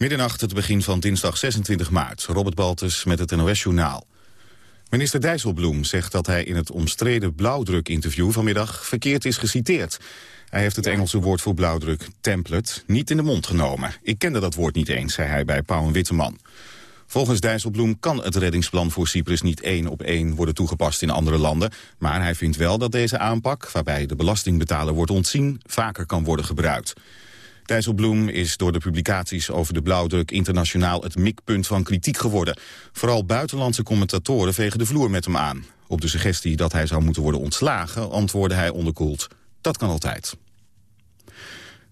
Middernacht, het begin van dinsdag 26 maart. Robert Baltus met het NOS-journaal. Minister Dijsselbloem zegt dat hij in het omstreden blauwdruk-interview vanmiddag verkeerd is geciteerd. Hij heeft het Engelse woord voor blauwdruk, template, niet in de mond genomen. Ik kende dat woord niet eens, zei hij bij Pauw en Witteman. Volgens Dijsselbloem kan het reddingsplan voor Cyprus niet één op één worden toegepast in andere landen. Maar hij vindt wel dat deze aanpak, waarbij de belastingbetaler wordt ontzien, vaker kan worden gebruikt. Dijsselbloem is door de publicaties over de blauwdruk internationaal het mikpunt van kritiek geworden. Vooral buitenlandse commentatoren vegen de vloer met hem aan. Op de suggestie dat hij zou moeten worden ontslagen antwoordde hij onderkoeld. Dat kan altijd.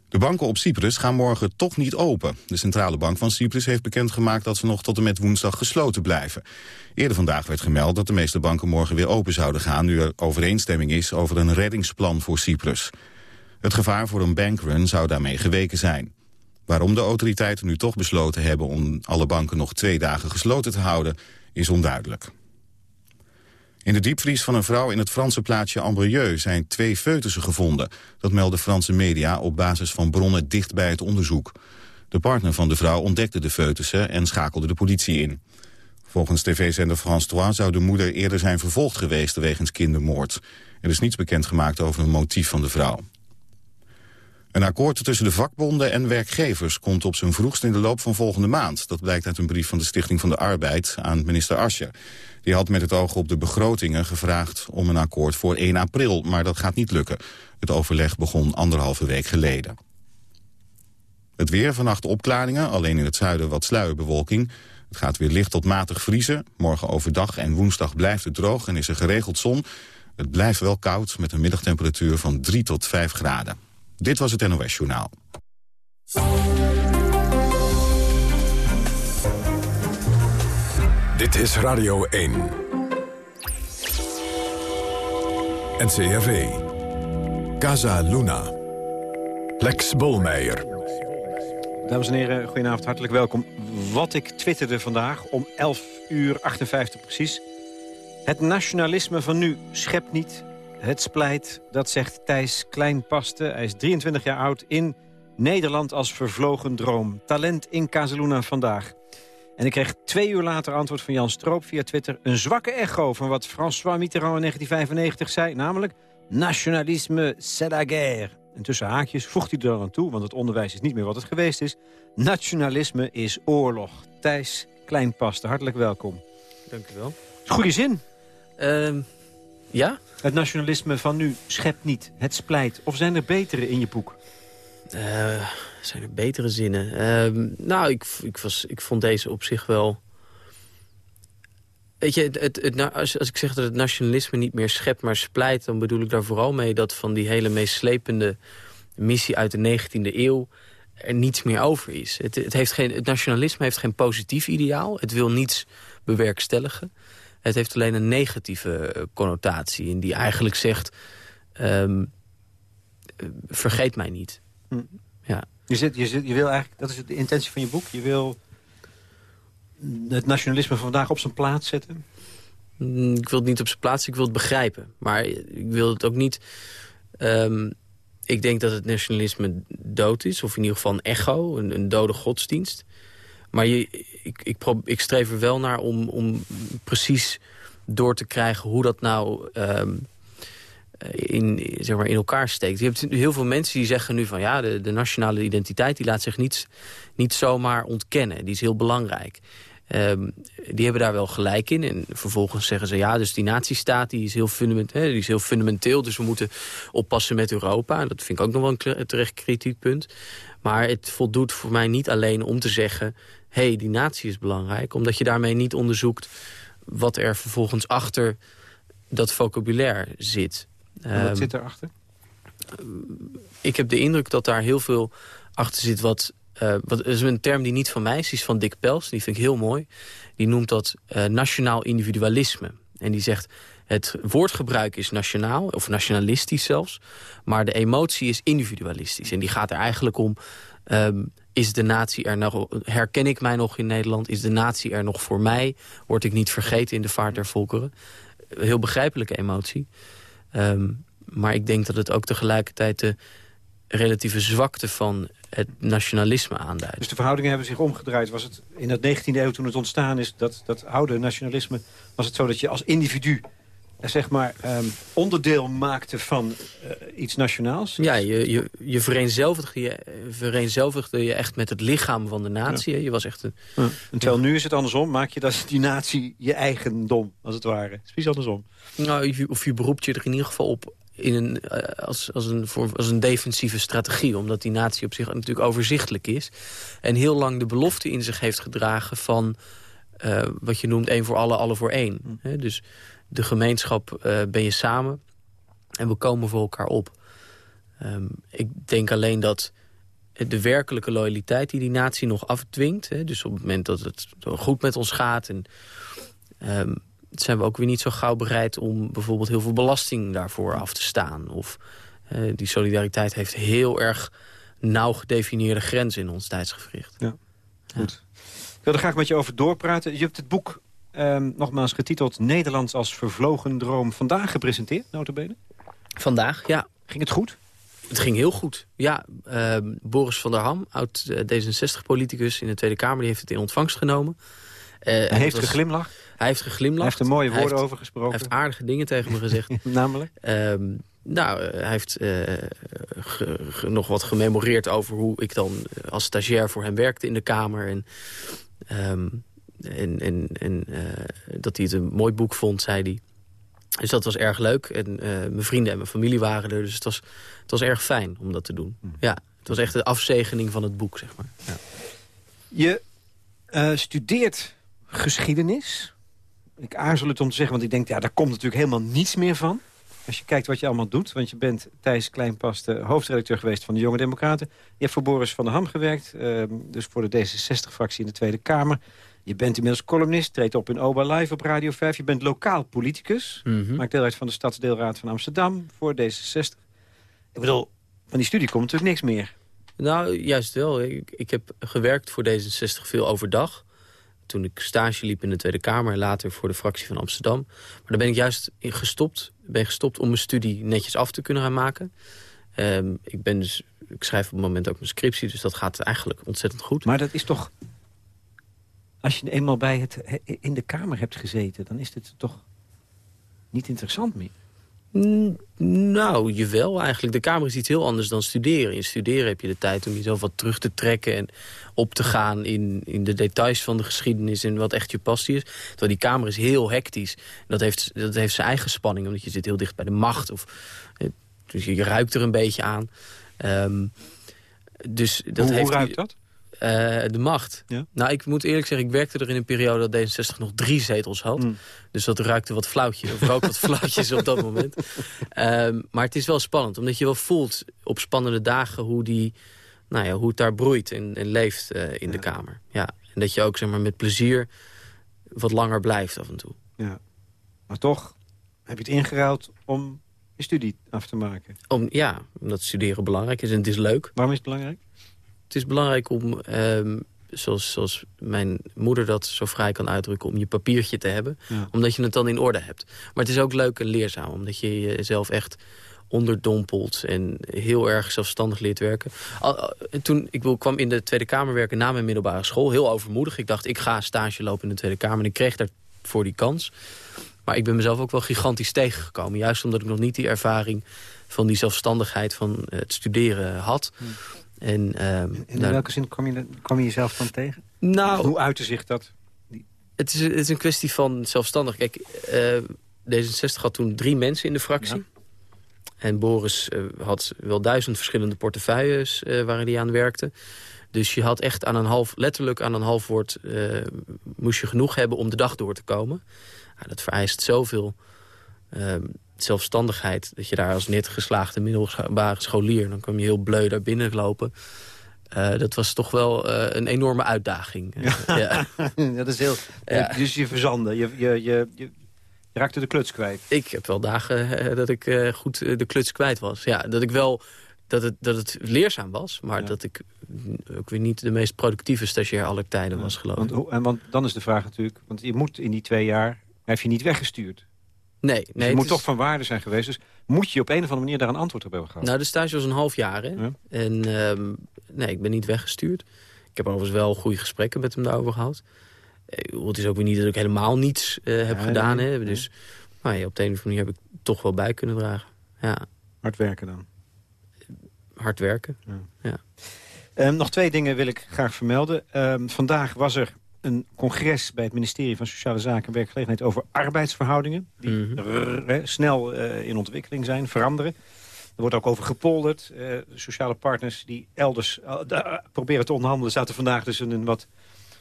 De banken op Cyprus gaan morgen toch niet open. De Centrale Bank van Cyprus heeft bekendgemaakt dat ze nog tot en met woensdag gesloten blijven. Eerder vandaag werd gemeld dat de meeste banken morgen weer open zouden gaan... nu er overeenstemming is over een reddingsplan voor Cyprus. Het gevaar voor een bankrun zou daarmee geweken zijn. Waarom de autoriteiten nu toch besloten hebben om alle banken nog twee dagen gesloten te houden, is onduidelijk. In de diepvries van een vrouw in het Franse plaatsje Ambrieux zijn twee foetussen gevonden. Dat melden Franse media op basis van bronnen dicht bij het onderzoek. De partner van de vrouw ontdekte de foetussen en schakelde de politie in. Volgens tv-zender France 3 zou de moeder eerder zijn vervolgd geweest wegens kindermoord. Er is niets bekendgemaakt over een motief van de vrouw. Een akkoord tussen de vakbonden en werkgevers komt op zijn vroegst in de loop van volgende maand. Dat blijkt uit een brief van de Stichting van de Arbeid aan minister Ascher. Die had met het oog op de begrotingen gevraagd om een akkoord voor 1 april, maar dat gaat niet lukken. Het overleg begon anderhalve week geleden. Het weer, vannacht opklaringen, alleen in het zuiden wat sluierbewolking. Het gaat weer licht tot matig vriezen. Morgen overdag en woensdag blijft het droog en is er geregeld zon. Het blijft wel koud met een middagtemperatuur van 3 tot 5 graden. Dit was het NOS Journaal. Dit is Radio 1. NCRV. Casa Luna. Lex Bolmeijer. Dames en heren, goedenavond, hartelijk welkom. Wat ik twitterde vandaag om 11 uur 58 precies. Het nationalisme van nu schept niet, het splijt, dat zegt Thijs Kleinpaste. Hij is 23 jaar oud in Nederland als vervlogen droom. Talent in Casaluna vandaag. En ik kreeg twee uur later antwoord van Jan Stroop via Twitter... een zwakke echo van wat François Mitterrand in 1995 zei... namelijk nationalisme, c'est la guerre. En tussen haakjes voegt hij er dan aan toe, want het onderwijs is niet meer wat het geweest is. Nationalisme is oorlog. Thijs Kleinpaste, hartelijk welkom. Dank u wel. Goede zin. Uh, ja? Het nationalisme van nu schept niet, het splijt. Of zijn er betere in je boek? Uh, zijn er betere zinnen? Uh, nou, ik, ik, was, ik vond deze op zich wel... Weet je, het, het, het, als, als ik zeg dat het nationalisme niet meer schept, maar splijt... dan bedoel ik daar vooral mee dat van die hele meeslepende missie uit de 19e eeuw er niets meer over is. Het, het, heeft geen, het nationalisme heeft geen positief ideaal. Het wil niets bewerkstelligen. Het heeft alleen een negatieve eh, connotatie. En die eigenlijk zegt, um, vergeet mij niet. Hm. Ja. Je, zit, je, zit, je wil eigenlijk, dat is de intentie van je boek, je wil het nationalisme vandaag op zijn plaats zetten? Hm, ik wil het niet op zijn plaats, ik wil het begrijpen. Maar ik wil het ook niet... Um, ik denk dat het nationalisme dood is, of in ieder geval een echo, een, een dode godsdienst. Maar je, ik, ik, ik streef er wel naar om, om precies door te krijgen hoe dat nou um, in, zeg maar in elkaar steekt. Je hebt heel veel mensen die zeggen nu van ja, de, de nationale identiteit die laat zich niet, niet zomaar ontkennen. Die is heel belangrijk. Um, die hebben daar wel gelijk in. En vervolgens zeggen ze, ja, dus die natiestaat die is, heel fundamenteel, die is heel fundamenteel... dus we moeten oppassen met Europa. En dat vind ik ook nog wel een terecht kritiekpunt. Maar het voldoet voor mij niet alleen om te zeggen hey, die natie is belangrijk. Omdat je daarmee niet onderzoekt wat er vervolgens achter dat vocabulaire zit. wat um, zit erachter? Ik heb de indruk dat daar heel veel achter zit wat... Uh, wat is een term die niet van mij is, die is van Dick Pels. Die vind ik heel mooi. Die noemt dat uh, nationaal individualisme. En die zegt, het woordgebruik is nationaal, of nationalistisch zelfs. Maar de emotie is individualistisch. En die gaat er eigenlijk om... Um, is de natie er nog, herken ik mij nog in Nederland? Is de natie er nog voor mij? Word ik niet vergeten in de vaart der volkeren? Heel begrijpelijke emotie. Um, maar ik denk dat het ook tegelijkertijd de, relatieve zwakte van het nationalisme aanduidt. Dus de verhoudingen hebben zich omgedraaid. Was het in de 19e eeuw toen het ontstaan is, dat, dat oude nationalisme... was het zo dat je als individu zeg maar, um, onderdeel maakte van uh, iets nationaals? Ja, je, je, je, vereenzelvigde je, vereenzelvigde je echt met het lichaam van de natie. Ja. Je was echt een, ja. En terwijl nu is het andersom. Maak je dat die natie je eigendom, als het ware. Het is precies andersom. Nou, of je beroept je er in ieder geval op in een, uh, als, als, een, voor, als een defensieve strategie. Omdat die natie op zich natuurlijk overzichtelijk is. En heel lang de belofte in zich heeft gedragen van... Uh, wat je noemt één voor alle, alle voor één. Hm. dus de gemeenschap uh, ben je samen en we komen voor elkaar op. Um, ik denk alleen dat de werkelijke loyaliteit die die natie nog afdwingt... Hè, dus op het moment dat het goed met ons gaat... En, um, zijn we ook weer niet zo gauw bereid om bijvoorbeeld heel veel belasting daarvoor af te staan. Of uh, die solidariteit heeft heel erg nauw gedefinieerde grenzen in ons tijdsgevricht. Ja, goed. Ja. Ik wil er graag met je over doorpraten. Je hebt het boek Um, nogmaals getiteld Nederlands als vervlogen droom. Vandaag gepresenteerd, notabene? Vandaag, ja. Ging het goed? Het ging heel goed, ja. Uh, Boris van der Ham, oud uh, D66-politicus in de Tweede Kamer... die heeft het in ontvangst genomen. Uh, hij heeft was, geglimlacht? Hij heeft geglimlacht. Hij heeft er mooie woorden over gesproken. Hij heeft aardige dingen tegen me gezegd. Namelijk? Um, nou, hij heeft ge, ge, nog wat gememoreerd over hoe ik dan als stagiair voor hem werkte in de Kamer. En um, en, en, en uh, dat hij het een mooi boek vond, zei hij. Dus dat was erg leuk. En uh, mijn vrienden en mijn familie waren er. Dus het was, het was erg fijn om dat te doen. Mm. Ja, het was echt de afzegening van het boek, zeg maar. Ja. Je uh, studeert geschiedenis. Ik aarzel het om te zeggen, want ik denk... ja, daar komt natuurlijk helemaal niets meer van. Als je kijkt wat je allemaal doet. Want je bent Thijs Kleinpas, de hoofdredacteur geweest van de Jonge Democraten. Je hebt voor Boris van der Ham gewerkt. Uh, dus voor de D66-fractie in de Tweede Kamer. Je bent inmiddels columnist, treedt op in Oba Live op Radio 5. Je bent lokaal politicus. Mm -hmm. Maakt deel uit van de Stadsdeelraad van Amsterdam voor D66. Ik bedoel, van die studie komt natuurlijk niks meer. Nou, juist wel. Ik, ik heb gewerkt voor D66 veel overdag. Toen ik stage liep in de Tweede Kamer en later voor de fractie van Amsterdam. Maar daar ben ik juist in gestopt. Ben gestopt om mijn studie netjes af te kunnen gaan maken. Um, ik, ben dus, ik schrijf op het moment ook mijn scriptie, dus dat gaat eigenlijk ontzettend goed. Maar dat is toch als je eenmaal bij het, in de Kamer hebt gezeten... dan is het toch niet interessant meer? Nou, jawel eigenlijk. De Kamer is iets heel anders dan studeren. In studeren heb je de tijd om jezelf wat terug te trekken... en op te gaan in, in de details van de geschiedenis... en wat echt je passie is. Terwijl die Kamer is heel hectisch. Dat heeft, dat heeft zijn eigen spanning, omdat je zit heel dicht bij de macht. Of, dus je ruikt er een beetje aan. Um, dus dat hoe, heeft hoe ruikt dat? Uh, de macht. Ja? Nou, ik moet eerlijk zeggen, ik werkte er in een periode dat D66 nog drie zetels had. Mm. Dus dat ruikte wat flauwtjes, of rook wat flauwtjes op dat moment. Um, maar het is wel spannend, omdat je wel voelt op spannende dagen hoe, die, nou ja, hoe het daar broeit en, en leeft uh, in ja. de Kamer. Ja. En dat je ook zeg maar, met plezier wat langer blijft af en toe. Ja. Maar toch heb je het ingeruild om je studie af te maken. Om, ja, omdat studeren belangrijk is en het is leuk. Waarom is het belangrijk? Het is belangrijk om, um, zoals, zoals mijn moeder dat zo vrij kan uitdrukken... om je papiertje te hebben, ja. omdat je het dan in orde hebt. Maar het is ook leuk en leerzaam, omdat je jezelf echt onderdompelt... en heel erg zelfstandig leert werken. Toen ik kwam in de Tweede Kamer werken na mijn middelbare school... heel overmoedig. Ik dacht, ik ga stage lopen in de Tweede Kamer... en ik kreeg daarvoor die kans. Maar ik ben mezelf ook wel gigantisch tegengekomen. Juist omdat ik nog niet die ervaring van die zelfstandigheid van het studeren had... En, um, in nou, welke zin kwam je, kwam je jezelf dan tegen? Nou, Hoe uitte zich dat? Het is, het is een kwestie van zelfstandig. Kijk, uh, D66 had toen drie mensen in de fractie. Ja. En Boris uh, had wel duizend verschillende portefeuilles uh, waar hij aan werkte. Dus je had echt aan een half, letterlijk aan een half woord... moest je genoeg hebben om de dag door te komen. Nou, dat vereist zoveel ehm, zelfstandigheid. Dat je daar als net geslaagde middelbare scholier... dan kwam je heel bleu daar binnen lopen. Uh, dat was toch wel uh, een enorme uitdaging. ja. dat is heel... Ja. Dus je verzanden, je, je, je, je raakte de kluts kwijt. Ik heb wel dagen uh, dat ik goed de kluts kwijt was. Ja, dat ik wel... Dat het, dat het leerzaam was, maar ja. dat ik ook weer niet de meest productieve stagiair aller tijden was, geloof ik. Want, en want dan is de vraag natuurlijk, want je moet in die twee jaar, heb je niet weggestuurd. Nee, Dus nee je het moet is- toch van waarde zijn geweest. Dus moet je op een of andere manier daar een antwoord op hebben gehad. Nou, de stage was een half jaar, hè. Ja. En ehm, nee, ik ben niet weggestuurd. Ik heb overigens wel goede gesprekken met hem daarover gehad. Eh, Het is ook weer niet dat ik helemaal niets eh, heb Ja, gedaan, nee, hè. Dus nou ja, op de een of andere manier heb ik toch wel bij kunnen dragen. Ja, Hard werken dan. hard werken. Ehm, nog twee dingen wil ik graag vermelden. Ehm, vandaag was er een congres bij het ministerie van Sociale Zaken en Werkgelegenheid over arbeidsverhoudingen. Die Mhm. rrr, snel eh, in ontwikkeling zijn, veranderen. Er wordt ook over gepolderd. Eh, sociale partners die elders eh, proberen te onderhandelen... zaten vandaag dus in een wat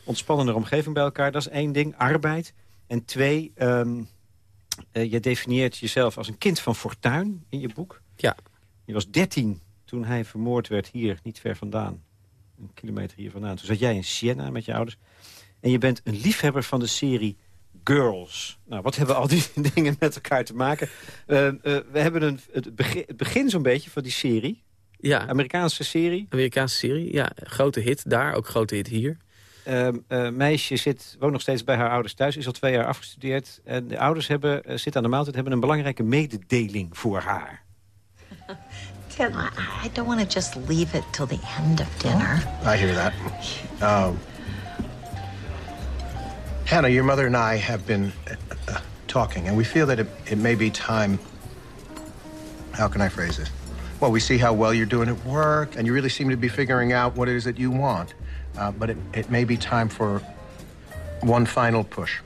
ontspannender omgeving bij elkaar. Dat is één ding, arbeid. En twee, ehm, eh, je definieert jezelf als een kind van fortuin in je boek. Ja. Je was dertien toen hij vermoord werd hier, niet ver vandaan. Een kilometer hier vandaan. Toen zat jij in Siena met je ouders. En je bent een liefhebber van de serie Girls. Nou, wat hebben al die dingen met elkaar te maken? Eh, eh, we hebben een, het begin, het begin zo'n beetje van die serie. Ja, Amerikaanse serie. Amerikaanse serie. Ja, grote hit daar, ook grote hit hier. Ehm, eh, meisje zit, woont nog steeds bij haar ouders thuis. Is al twee jaar afgestudeerd. En de ouders hebben, zitten aan de maaltijd, hebben een belangrijke mededeling voor haar. Tim, I, I don't want to just leave it till the end of dinner. I hear that. Um, Hannah, your mother and I have been uh, uh, talking, and we feel that it, it may be time. How can I phrase this? Well, we see how well you're doing at work, and you really seem to be figuring out what it is that you want. Uh, but it, it may be time for one final push.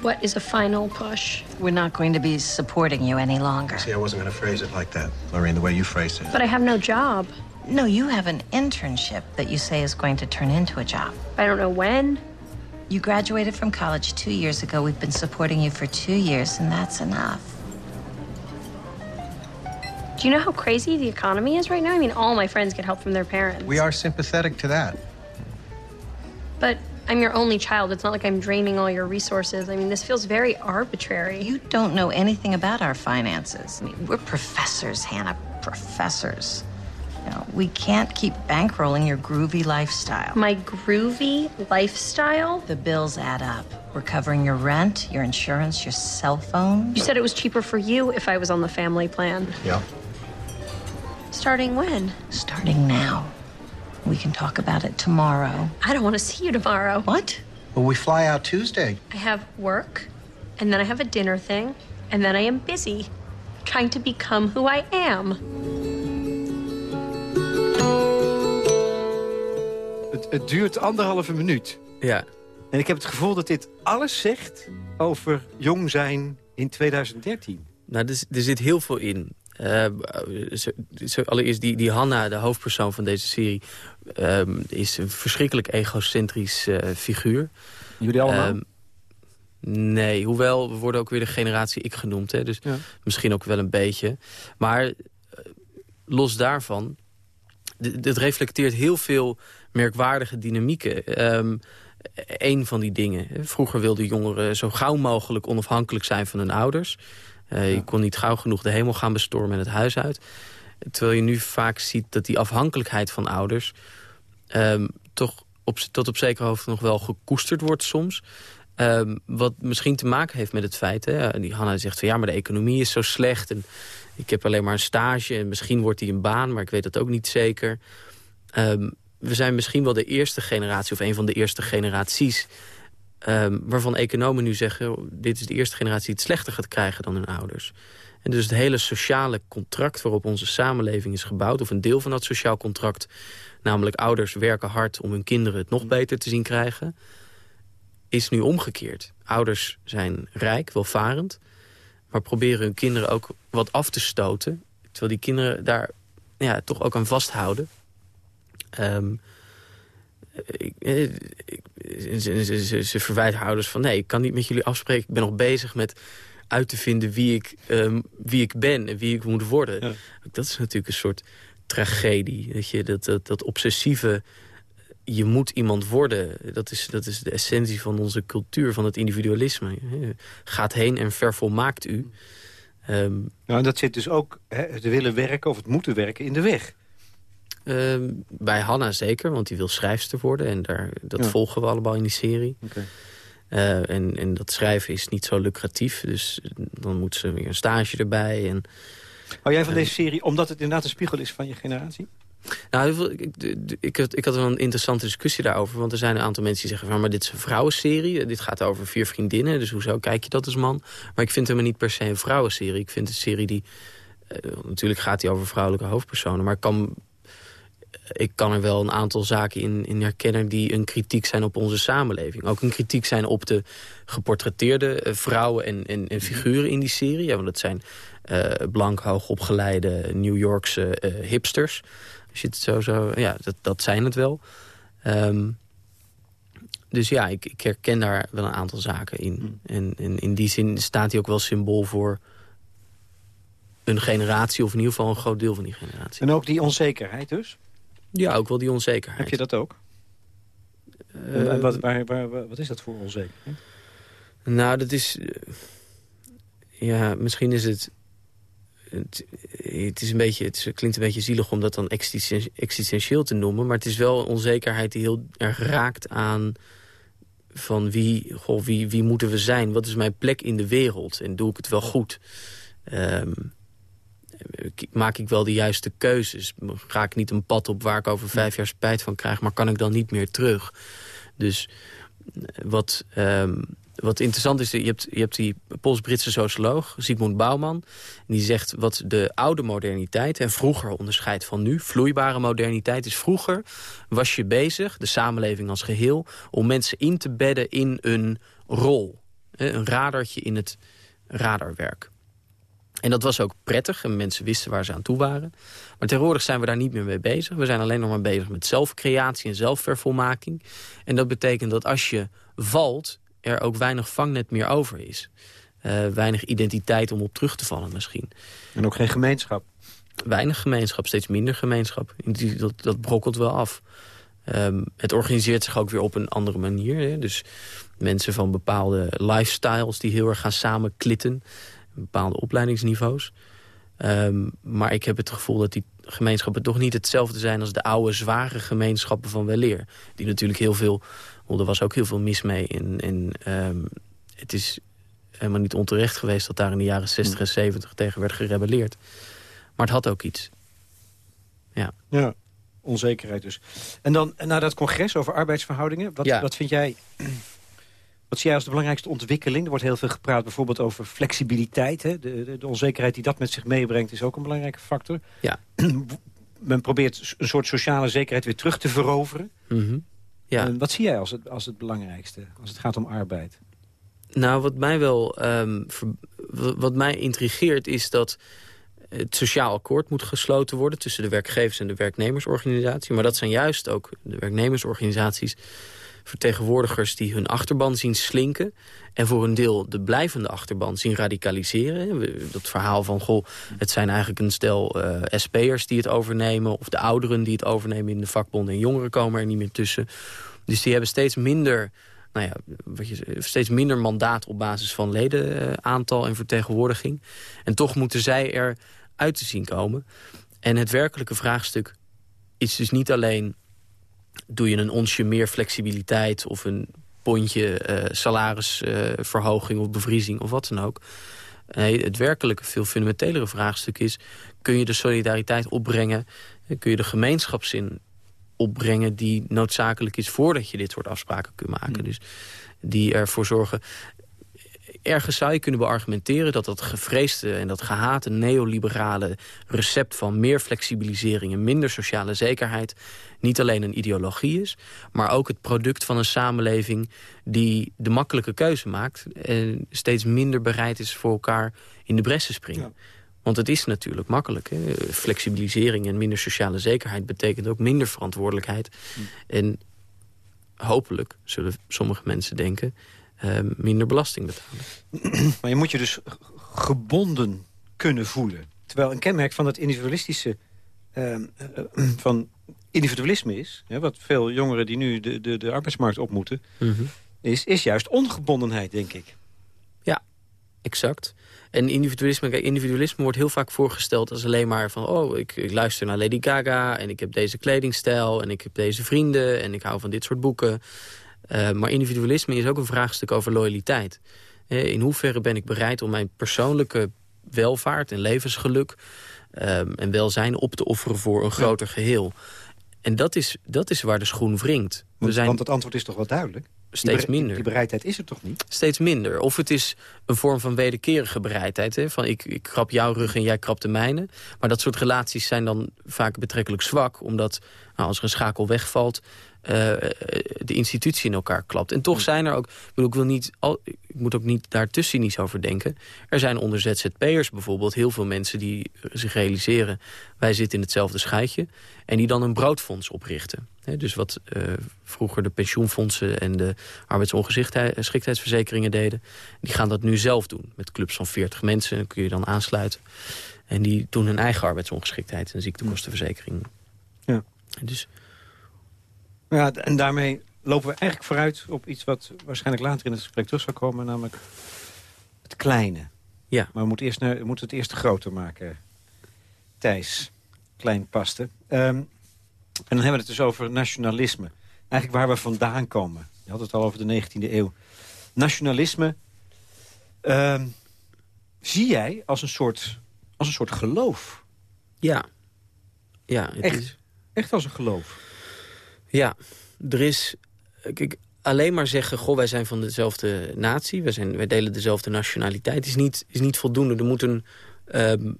What is a final push? We're not going to be supporting you any longer. See, I wasn't going to phrase it like that, Lorraine, the way you phrased it. But I have no job. No, you have an internship that you say is going to turn into a job. I don't know when. You graduated from college two years ago. We've been supporting you for two years, and that's enough. Do you know how crazy the economy is right now? I mean, all my friends get help from their parents. We are sympathetic to that. But I'm your only child. It's not like I'm draining all your resources. I mean, this feels very arbitrary. You don't know anything about our finances. I mean, we're professors, Hannah, professors. You know, we can't keep bankrolling your groovy lifestyle. My groovy lifestyle? The bills add up. We're covering your rent, your insurance, your cell phone. You said it was cheaper for you if I was on the family plan. Yeah. Starting when? Starting now. We can talk about it tomorrow. I don't want to see you tomorrow. What? Well, we fly out Tuesday. I have work, and then I have a dinner thing, and then I am busy trying to become who I am. Het, het duurt anderhalve minuut. Ja, En ik heb het gevoel dat dit alles zegt over jong zijn in 2013. nou, er, er zit heel veel in. Eh, zo, zo- allereerst, die, die Hanna, de hoofdpersoon van deze serie... ehm, is een verschrikkelijk egocentrisch eh, figuur. Jullie allemaal? Ehm, nee, hoewel we worden ook weer de generatie ik genoemd. Hè, dus Ja. misschien ook wel een beetje. Maar eh, los daarvan, het reflecteert heel veel merkwaardige dynamieken. Ehm een van die dingen. Vroeger wilden jongeren zo gauw mogelijk onafhankelijk zijn van hun ouders. Eh, Je kon niet gauw genoeg de hemel gaan bestormen en het huis uit. Terwijl je nu vaak ziet dat die afhankelijkheid van ouders... ehm, toch op, tot op zekere hoogte nog wel gekoesterd wordt soms. Ehm, wat misschien te maken heeft met het feit... Hè, die Hanna zegt van ja, maar de economie is zo slecht... en ik heb alleen maar een stage en misschien wordt die een baan... maar ik weet dat ook niet zeker. Ehm, we zijn misschien wel de eerste generatie... of een van de eerste generaties... ehm, waarvan economen nu zeggen... "Oh, dit is de eerste generatie die het slechter gaat krijgen dan hun ouders. En dus het hele sociale contract waarop onze samenleving is gebouwd... of een deel van dat sociaal contract... namelijk ouders werken hard om hun kinderen het nog beter te zien krijgen... is nu omgekeerd. Ouders zijn rijk, welvarend... maar proberen hun kinderen ook wat af te stoten... terwijl die kinderen daar ja, toch ook aan vasthouden... Ehm, ik, eh, ik- ze, ze, ze, ze verwijten ouders van... nee, ik kan niet met jullie afspreken. Ik ben nog bezig met uit te vinden wie ik, ehm, wie ik ben en wie ik moet worden. Ja. Dat is natuurlijk een soort tragedie. Dat, je, dat, dat, dat obsessieve, je moet iemand worden. Dat is, dat is de essentie van onze cultuur, van het individualisme. Gaat heen en vervolmaakt u. Nou, en dat zit dus ook hè, het willen werken of het moeten werken in de weg. Ehm, bij Hanna zeker, want die wil schrijfster worden. En daar, dat Ja. volgen we allemaal in die serie. Oké. en, en dat schrijven is niet zo lucratief. Dus dan moet ze weer een stage erbij. En, Hou jij van deze serie omdat het inderdaad een spiegel is van je generatie? Nou, ik, ik, had, ik had wel een interessante discussie daarover. Want er zijn een aantal mensen die zeggen... van, maar dit is een vrouwenserie. Dit gaat over vier vriendinnen. Dus hoezo kijk je dat als man? Maar ik vind hem niet per se een vrouwenserie. Ik vind een serie die... Uh, natuurlijk gaat hij over vrouwelijke hoofdpersonen. Maar ik kan, ik kan er wel een aantal zaken in, in herkennen... die een kritiek zijn op onze samenleving. Ook een kritiek zijn op de geportretteerde uh, vrouwen en, en, en, figuren in die serie. Ja, want dat zijn uh, blank, hoogopgeleide New Yorkse hipsters... Als je het zo, zo ja, dat, dat zijn het wel. Um, dus ja, ik, ik, herken daar wel een aantal zaken in. Hmm. En, en, in die zin staat hij ook wel symbool voor een generatie... of in ieder geval een groot deel van die generatie. En ook die onzekerheid dus? Ja, ook wel die onzekerheid. Heb je dat ook? Uh, en wat, waar, waar, wat is dat voor onzekerheid? Nou, dat is... Ja, misschien is het het, is een beetje, het klinkt een beetje zielig om dat dan existentieel te noemen... maar het is wel een onzekerheid die heel erg raakt aan... van wie, goh, wie, wie moeten we zijn? Wat is mijn plek in de wereld? En doe ik het wel goed? Um, maak ik wel de juiste keuzes? Ga ik niet een pad op waar ik over vijf jaar spijt van krijg... maar kan ik dan niet meer terug? Dus wat... Um, wat interessant is, je hebt, je hebt die Pools-Britse socioloog, Sigmund Bouwman. Die zegt wat de oude moderniteit en vroeger onderscheidt van nu. Vloeibare moderniteit is vroeger was je bezig, de samenleving als geheel... om mensen in te bedden in een rol. Een radartje in het radarwerk. En dat was ook prettig en mensen wisten waar ze aan toe waren. Maar tegenwoordig zijn we daar niet meer mee bezig. We zijn alleen nog maar bezig met zelfcreatie en zelfvervolmaking. En dat betekent dat als je valt, er ook weinig vangnet meer over is. Uh, weinig identiteit om op terug te vallen misschien. En ook geen gemeenschap? Weinig gemeenschap, steeds minder gemeenschap. Dat, dat brokkelt wel af. Um, het organiseert zich ook weer op een andere manier. Hè? Dus mensen van bepaalde lifestyles die heel erg gaan samenklitten. Bepaalde opleidingsniveaus. Um, maar ik heb het gevoel dat die gemeenschappen toch niet hetzelfde zijn... als de oude, zware gemeenschappen van weleer. Die natuurlijk heel veel er was ook heel veel mis mee. En, en um, het is helemaal niet onterecht geweest dat daar in de jaren 60 en 70 tegen werd gerebelleerd. Maar het had ook iets. Ja. Ja, onzekerheid dus. En dan naar dat congres over arbeidsverhoudingen. Wat, ja. wat vind jij... Wat zie jij als de belangrijkste ontwikkeling? Er wordt heel veel gepraat bijvoorbeeld over flexibiliteit. Hè? De, de, de, onzekerheid die dat met zich meebrengt is ook een belangrijke factor. Ja. Men probeert een soort sociale zekerheid weer terug te veroveren. Mm ja. wat zie jij als het, als het belangrijkste, als het gaat om arbeid? Nou, wat mij wel um, wat mij intrigeert is dat het sociaal akkoord moet gesloten worden... tussen de werkgevers en de werknemersorganisatie. Maar dat zijn juist ook de werknemersorganisaties vertegenwoordigers die hun achterban zien slinken... en voor een deel de blijvende achterban zien radicaliseren. Dat verhaal van, goh, het zijn eigenlijk een stel eh, SP'ers die het overnemen... of de ouderen die het overnemen in de vakbonden en jongeren komen er niet meer tussen. Dus die hebben steeds minder... Nou ja, wat je, steeds minder mandaat op basis van ledenaantal en vertegenwoordiging. En toch moeten zij er uit te zien komen. En het werkelijke vraagstuk is dus niet alleen doe je een onsje meer flexibiliteit... of een pondje uh, salarisverhoging of bevriezing of wat dan ook. Nee, het werkelijke veel fundamentelere vraagstuk is... kun je de solidariteit opbrengen... kun je de gemeenschapszin opbrengen die noodzakelijk is... voordat je dit soort afspraken kunt maken. Hmm. Dus die ervoor zorgen ergens zou je kunnen beargumenteren dat dat gevreesde en dat gehate neoliberale recept van meer flexibilisering en minder sociale zekerheid niet alleen een ideologie is, maar ook het product van een samenleving die de makkelijke keuze maakt en steeds minder bereid is voor elkaar in de bres te springen. Want het is natuurlijk makkelijk. Hè? Flexibilisering en minder sociale zekerheid betekent ook minder verantwoordelijkheid. Hm. En hopelijk, zullen sommige mensen denken... Ehm, minder belasting betalen. Maar je moet je dus gebonden kunnen voelen. Terwijl een kenmerk van het individualistische... Ehm, eh, eh, van individualisme is... Hè, wat veel jongeren die nu de, de, de arbeidsmarkt op moeten... Mhm. is, is juist ongebondenheid, denk ik. Ja, exact. En individualisme, individualisme wordt heel vaak voorgesteld als alleen maar van... oh, ik, ik, luister naar Lady Gaga en ik heb deze kledingstijl... en ik heb deze vrienden en ik hou van dit soort boeken. Uh, maar individualisme is ook een vraagstuk over loyaliteit. in hoeverre ben ik bereid om mijn persoonlijke welvaart en levensgeluk... Um, en welzijn op te offeren voor een groter geheel. En dat is, dat is waar de schoen wringt. We zijn... Want het antwoord is toch wel duidelijk? Steeds minder. Die bereidheid is er toch niet? Steeds minder. Of het is een vorm van wederkerige bereidheid. Hè? Van ik, ik krap jouw rug en jij krapt de mijne. Maar dat soort relaties zijn dan vaak betrekkelijk zwak. Omdat nou, als er een schakel wegvalt... Uh, de institutie in elkaar klapt. En toch zijn er ook... Ik, bedoel, ik, wil niet, al, ik moet ook niet daar te cynisch over denken. Er zijn onder ZZP'ers bijvoorbeeld heel veel mensen die zich realiseren... wij zitten in hetzelfde schuitje. En die dan een broodfonds oprichten. dus wat uh, vroeger de pensioenfondsen en de arbeidsongeschiktheidsverzekeringen deden... die gaan dat nu zelf doen met clubs van 40 mensen. Dan kun je dan aansluiten. En die doen hun eigen arbeidsongeschiktheid en ziektekostenverzekering. Ja. Dus ja, en daarmee lopen we eigenlijk vooruit op iets wat waarschijnlijk later in het gesprek terug zal komen, namelijk het kleine. Ja. Maar we moeten, eerst we moeten het eerst groter maken. Thijs, klein paste. Ehm, en dan hebben we het dus over nationalisme. Eigenlijk waar we vandaan komen. Je had het al over de 19e eeuw. Nationalisme ehm, zie jij als een soort, als een soort geloof. Ja. ja het echt, is... echt als een geloof. Ja, er is... Alleen maar zeggen, goh, wij zijn van dezelfde natie... wij, zijn, wij delen dezelfde nationaliteit, is niet, is niet voldoende. Er moet een, um,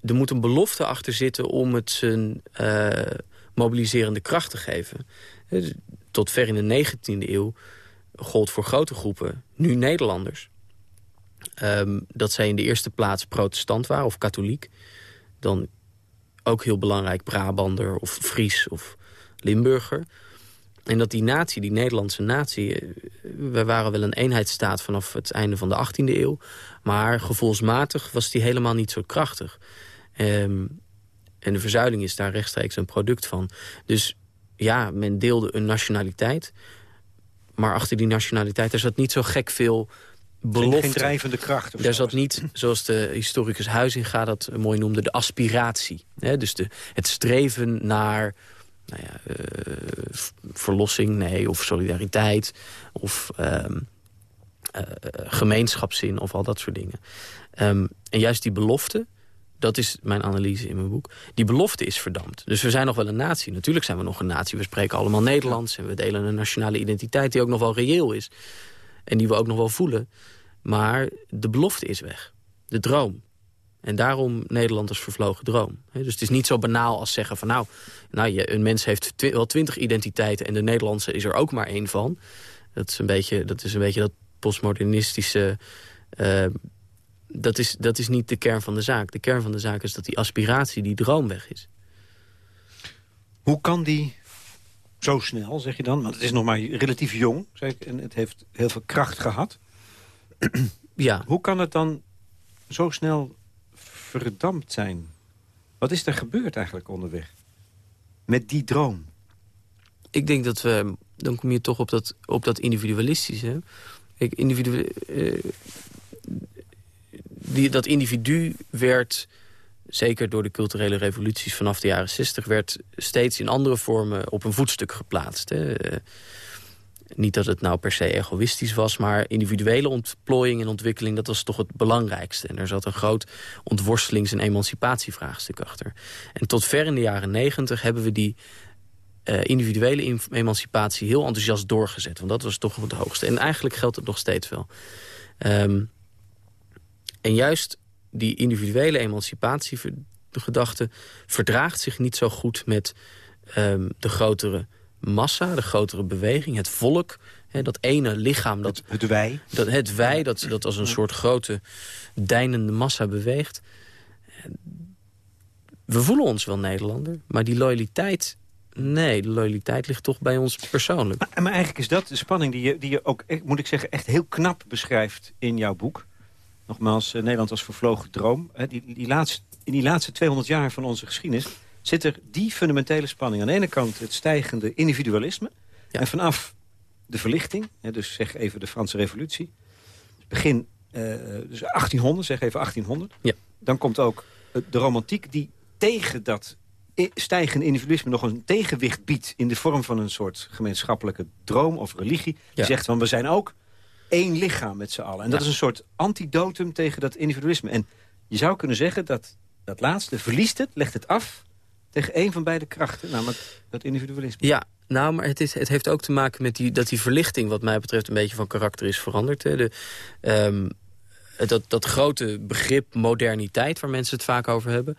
er moet een belofte achter zitten om het zijn uh, mobiliserende kracht te geven. Dus tot ver in de 19e eeuw gold voor grote groepen, nu Nederlanders... Um, dat zij in de eerste plaats protestant waren of katholiek. Dan ook heel belangrijk Brabander of Fries of Limburger. En dat die natie, die Nederlandse natie... Eh, we waren wel een eenheidsstaat vanaf het einde van de 18e eeuw... maar gevoelsmatig was die helemaal niet zo krachtig. Um, en de verzuiling is daar rechtstreeks een product van. Dus ja, men deelde een nationaliteit... maar achter die nationaliteit er zat niet zo gek veel belofte. Geen drijvende kracht. Er zat niet, zoals de historicus Huizinga dat mooi noemde... de aspiratie. Hè? Dus de, het streven naar nou ja, uh, verlossing, nee, of solidariteit, of uh, gemeenschapszin, of al dat soort dingen. Um, en juist die belofte, dat is mijn analyse in mijn boek, die belofte is verdampt. Dus we zijn nog wel een natie. Natuurlijk zijn we nog een natie. We spreken allemaal Nederlands en we delen een nationale identiteit die ook nog wel reëel is. En die we ook nog wel voelen. Maar de belofte is weg. De droom. En daarom Nederland als vervlogen droom. Dus het is niet zo banaal als zeggen van nou, nou een mens heeft wel twintig identiteiten en de Nederlandse is er ook maar één van. Dat is een beetje dat, is een beetje dat postmodernistische... Uh, dat, is, dat is niet de kern van de zaak. De kern van de zaak is dat die aspiratie, die droom weg is. Hoe kan die zo snel, zeg je dan? Want het is nog maar relatief jong, zeg ik, en het heeft heel veel kracht gehad. Ja. Hoe kan het dan zo snel verdampt zijn. Wat is er gebeurd eigenlijk onderweg? Met die droom? Ik denk dat we... Dan kom je toch op dat, op dat individualistische. Ik, individu, uh, die, dat individu werd, zeker door de culturele revoluties vanaf de jaren 60... werd steeds in andere vormen op een voetstuk geplaatst. Hè. Niet dat het nou per se egoïstisch was, maar individuele ontplooiing en ontwikkeling... dat was toch het belangrijkste. En er zat een groot ontworstelings- en emancipatievraagstuk achter. En tot ver in de jaren negentig hebben we die uh, individuele emancipatie heel enthousiast doorgezet. Want dat was toch het hoogste. En eigenlijk geldt het nog steeds wel. Um, en juist die individuele emancipatiegedachte verdraagt zich niet zo goed met um, de grotere massa, de grotere beweging, het volk. Hè, dat ene lichaam. Dat, het, het wij. Dat, het wij, dat, dat als een soort grote deinende massa beweegt. We voelen ons wel Nederlander, maar die loyaliteit... Nee, de loyaliteit ligt toch bij ons persoonlijk. Maar, maar eigenlijk is dat de spanning die je, die je ook, moet ik zeggen, echt heel knap beschrijft in jouw boek. Nogmaals, eh, Nederland als vervlogen droom. Die, die laatste, in die laatste 200 jaar van onze geschiedenis zit er die fundamentele spanning. Aan de ene kant het stijgende individualisme. En vanaf de verlichting, dus zeg even de Franse revolutie... begin uh, dus 1800, zeg even 1800... Ja. dan komt ook de romantiek die tegen dat stijgende individualisme nog een tegenwicht biedt... in de vorm van een soort gemeenschappelijke droom of religie. Die zegt van, we zijn ook één lichaam met z'n allen. En dat is een soort antidotum tegen dat individualisme. En je zou kunnen zeggen dat dat laatste verliest het, legt het af... tegen één van beide krachten, namelijk dat individualisme. Ja, nou, maar het, is, het heeft ook te maken met die, dat die verlichting... wat mij betreft een beetje van karakter is veranderd. De, um, dat, dat grote begrip moderniteit, waar mensen het vaak over hebben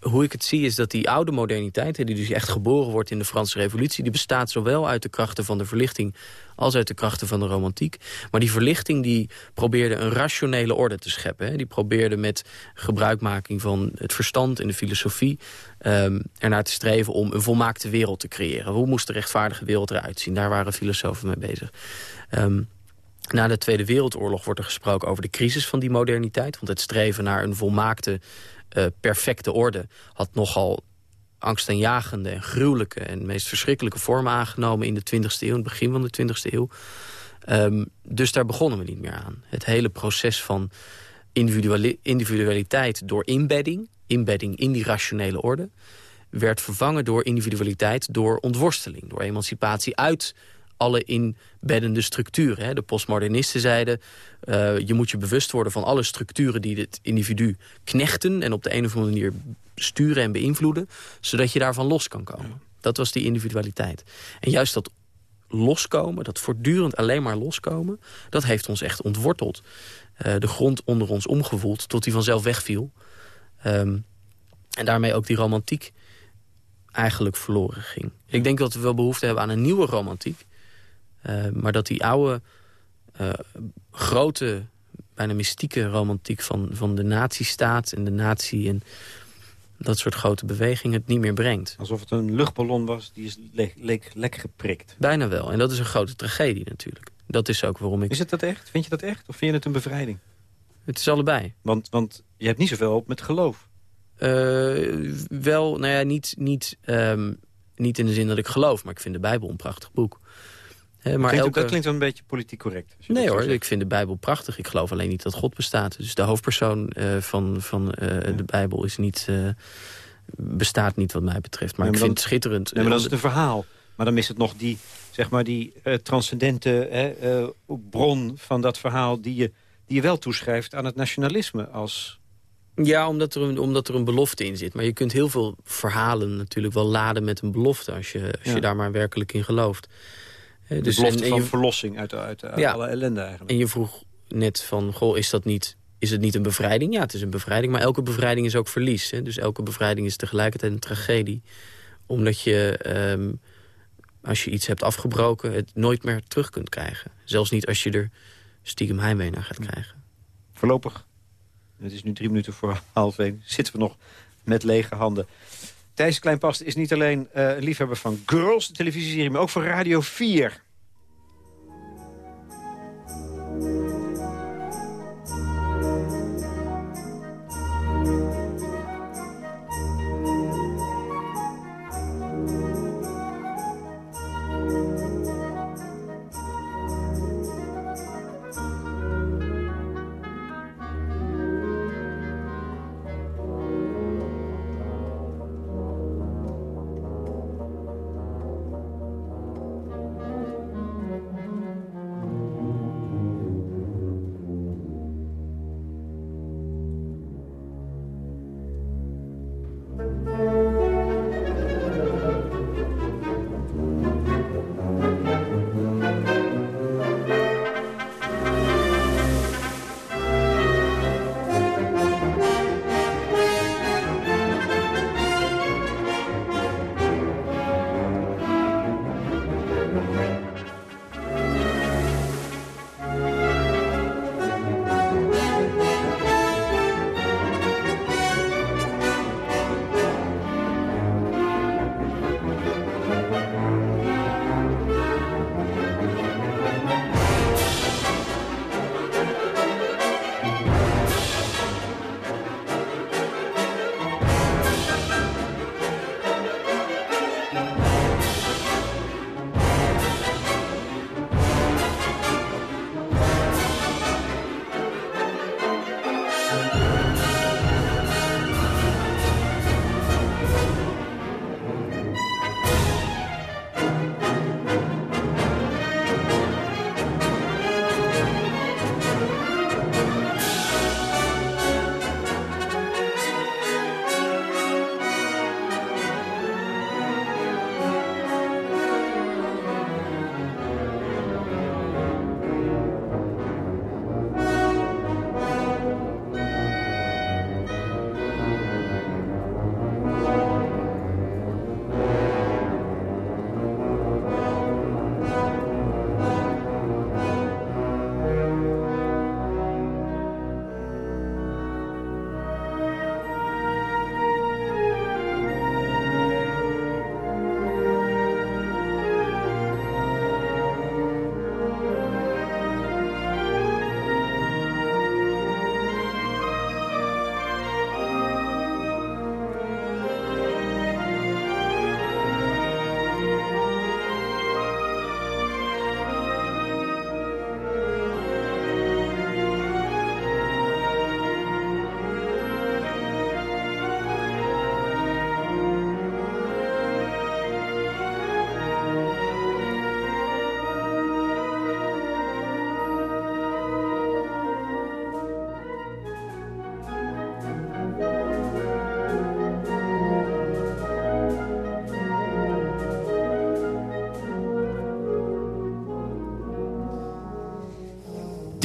hoe ik het zie is dat die oude moderniteit... die dus echt geboren wordt in de Franse revolutie... die bestaat zowel uit de krachten van de verlichting... als uit de krachten van de romantiek. Maar die verlichting die probeerde een rationele orde te scheppen. Hè. Die probeerde met gebruikmaking van het verstand en de filosofie... Um, ernaar te streven om een volmaakte wereld te creëren. Hoe moest de rechtvaardige wereld eruit zien? Daar waren filosofen mee bezig. Um, na de Tweede Wereldoorlog wordt er gesproken over de crisis van die moderniteit. Want het streven naar een volmaakte uh, perfecte orde... had nogal angstaanjagende en gruwelijke en meest verschrikkelijke vormen aangenomen... in de 20e eeuw, in het begin van de 20e eeuw. Um, dus daar begonnen we niet meer aan. Het hele proces van individualiteit door inbedding... inbedding in die rationele orde... werd vervangen door individualiteit door ontworsteling... door emancipatie uit alle inbeddende structuren. Hè. De postmodernisten zeiden, uh, je moet je bewust worden van alle structuren die het individu knechten... en op de een of andere manier sturen en beïnvloeden... zodat je daarvan los kan komen. Dat was die individualiteit. En juist dat loskomen, dat voortdurend alleen maar loskomen... dat heeft ons echt ontworteld. Uh, de grond onder ons omgevoeld tot die vanzelf wegviel. Um, en daarmee ook die romantiek eigenlijk verloren ging. Ik denk dat we wel behoefte hebben aan een nieuwe romantiek. Uh, maar dat die oude, uh, grote, bijna mystieke romantiek van, van de nazistaat en de natie en dat soort grote bewegingen het niet meer brengt. Alsof het een luchtballon was, die is le leek lek geprikt. Bijna wel. En dat is een grote tragedie natuurlijk. Dat is ook waarom ik... Is het dat echt? Vind je dat echt? Of vind je het een bevrijding? Het is allebei. Want, want je hebt niet zoveel op met geloof. Uh, wel, nou ja, niet, niet, um, niet in de zin dat ik geloof. Maar ik vind de Bijbel een prachtig boek. Maar klinkt, elke... Dat klinkt wel een beetje politiek correct. Nee hoor, ik vind de Bijbel prachtig. Ik geloof alleen niet dat God bestaat. Dus de hoofdpersoon uh, van, van ja. de Bijbel is niet, uh, bestaat niet wat mij betreft. Maar, nee, maar ik vind dan, het schitterend. Nee, maar dat is een verhaal. Maar dan is het nog die, zeg maar, die transcendente bron van dat verhaal... Die je, die je wel toeschrijft aan het nationalisme als... Ja, omdat er, een, omdat er een belofte in zit. Maar je kunt heel veel verhalen natuurlijk wel laden met een belofte... als je, als ja. je daar maar werkelijk in gelooft. De dus belofte en, van je, verlossing uit, uit, uit ja, alle ellende eigenlijk. En je vroeg net van, goh, is, dat niet, is het niet een bevrijding? Ja, het is een bevrijding, maar elke bevrijding is ook verlies. Hè? Dus elke bevrijding is tegelijkertijd een tragedie. Omdat je, um, als je iets hebt afgebroken, het nooit meer terug kunt krijgen. Zelfs niet als je er stiekem heimwee naar gaat krijgen. Voorlopig, het is nu drie minuten voor half één, zitten we nog met lege handen. Thijs Kleinpast is niet alleen een liefhebber van Girls, de televisieserie... maar ook voor Radio 4.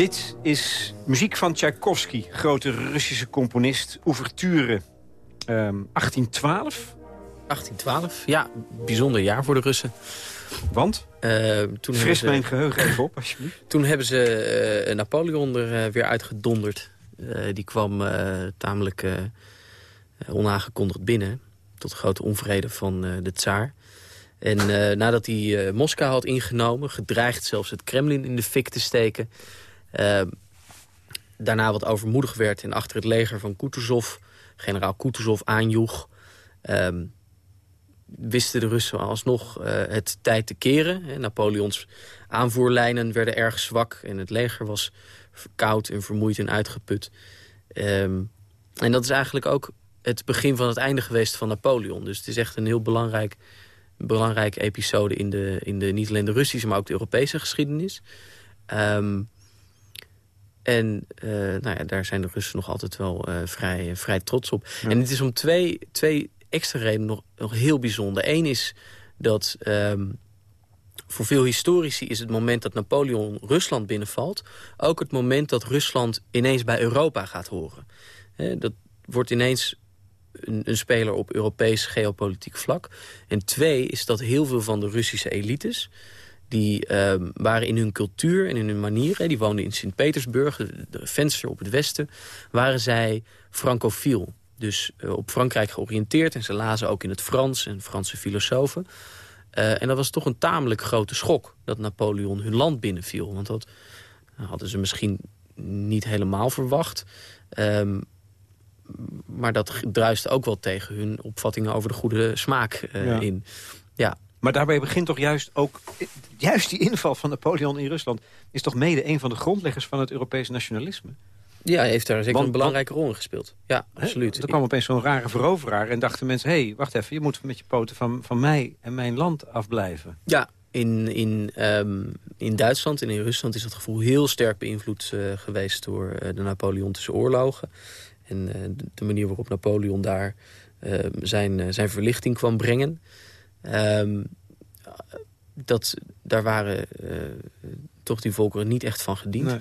Dit is muziek van Tchaikovsky, grote Russische componist. Ouverture um, 1812. 1812, ja, bijzonder jaar voor de Russen. Want? Uh, toen Fris ze, mijn geheugen even op, alsjeblieft. Toen hebben ze uh, Napoleon er uh, weer uitgedonderd. die kwam tamelijk onaangekondigd binnen. Tot grote onvrede van de tsaar. En nadat hij Moskou had ingenomen, gedreigd zelfs het Kremlin in de fik te steken... daarna wat overmoedig werd en achter het leger van Kutuzov, generaal Kutuzov aanjoeg... Um, wisten de Russen alsnog uh, het tijd te keren. Napoleons aanvoerlijnen werden erg zwak en het leger was koud en vermoeid en uitgeput. Um, en dat is eigenlijk ook het begin van het einde geweest van Napoleon. Dus het is echt een heel belangrijk, belangrijke episode in de, in de niet alleen de Russische, maar ook de Europese geschiedenis. En uh, nou ja, daar zijn de Russen nog altijd wel uh, vrij, vrij trots op. En het is om twee, twee extra reden nog, nog heel bijzonder. Eén is dat um, voor veel historici is het moment dat Napoleon Rusland binnenvalt... ook het moment dat Rusland ineens bij Europa gaat horen. dat wordt ineens een, een, speler op Europees geopolitiek vlak. En twee is dat heel veel van de Russische elites... die um, waren in hun cultuur en in hun manieren... die woonden in Sint-Petersburg, de venster op het westen... waren zij francofiel dus uh, op Frankrijk georiënteerd. En ze lazen ook in het Frans en Franse filosofen. Uh, en dat was toch een tamelijk grote schok dat Napoleon hun land binnenviel. Want dat hadden ze misschien niet helemaal verwacht. Um, maar dat druiste ook wel tegen hun opvattingen over de goede smaak ja. in. Ja. Maar daarbij begint toch juist ook... Juist die inval van Napoleon in Rusland... is toch mede een van de grondleggers van het Europees nationalisme? Ja, hij heeft daar zeker een belangrijke rol in gespeeld. Ja, absoluut. Er kwam opeens zo'n rare veroveraar en dachten mensen... hé, hey, wacht even, je moet met je poten van, van mij en mijn land afblijven. Ja, in, in, um, in Duitsland en in Rusland is dat gevoel heel sterk beïnvloed uh, geweest... door uh, de Napoleontische oorlogen. En uh, de manier waarop Napoleon daar ehm, zijn, zijn verlichting kwam brengen. Um, dat, daar waren toch die volkeren niet echt van gediend. Nee.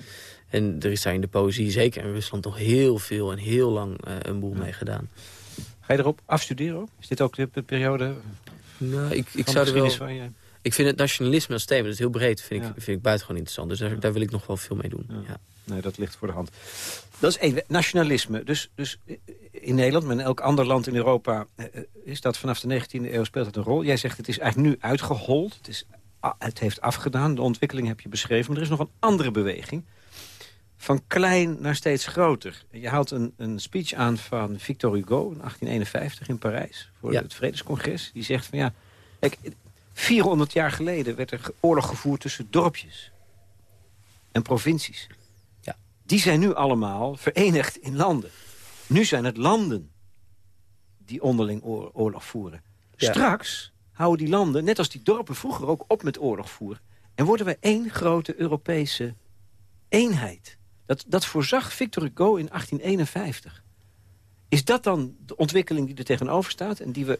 En er is daar in de poëzie, zeker in Rusland, nog heel veel en heel lang uh, een boel mee gedaan. Ga je erop afstuderen ook? Is dit ook de periode nou, ik, ik zou er wel, je... Ik vind het nationalisme als thema, dat is heel breed, vind, ja. ik, vind ik buitengewoon interessant. Dus daar, ja. daar, wil ik nog wel veel mee doen. Ja. Nee, dat ligt voor de hand. Dat is één, nationalisme. Dus, dus in Nederland, maar in elk ander land in Europa... Eh, is dat vanaf de 19e eeuw speelt dat een rol. Jij zegt het is eigenlijk nu uitgehold. Het, is, het heeft afgedaan. De ontwikkeling heb je beschreven. Maar er is nog een andere beweging van klein naar steeds groter. Je haalt een, een speech aan van Victor Hugo in 1851 in Parijs... voor het Vredescongres. Die zegt van ja, kijk, 400 jaar geleden werd er oorlog gevoerd tussen dorpjes en provincies. Die zijn nu allemaal verenigd in landen. Nu zijn het landen die onderling oorlog voeren. Straks houden die landen, net als die dorpen vroeger ook, op met oorlog voeren. En worden we één grote Europese eenheid. Dat, dat voorzag Victor Hugo in 1851. Is dat dan de ontwikkeling die er tegenover staat... en die we,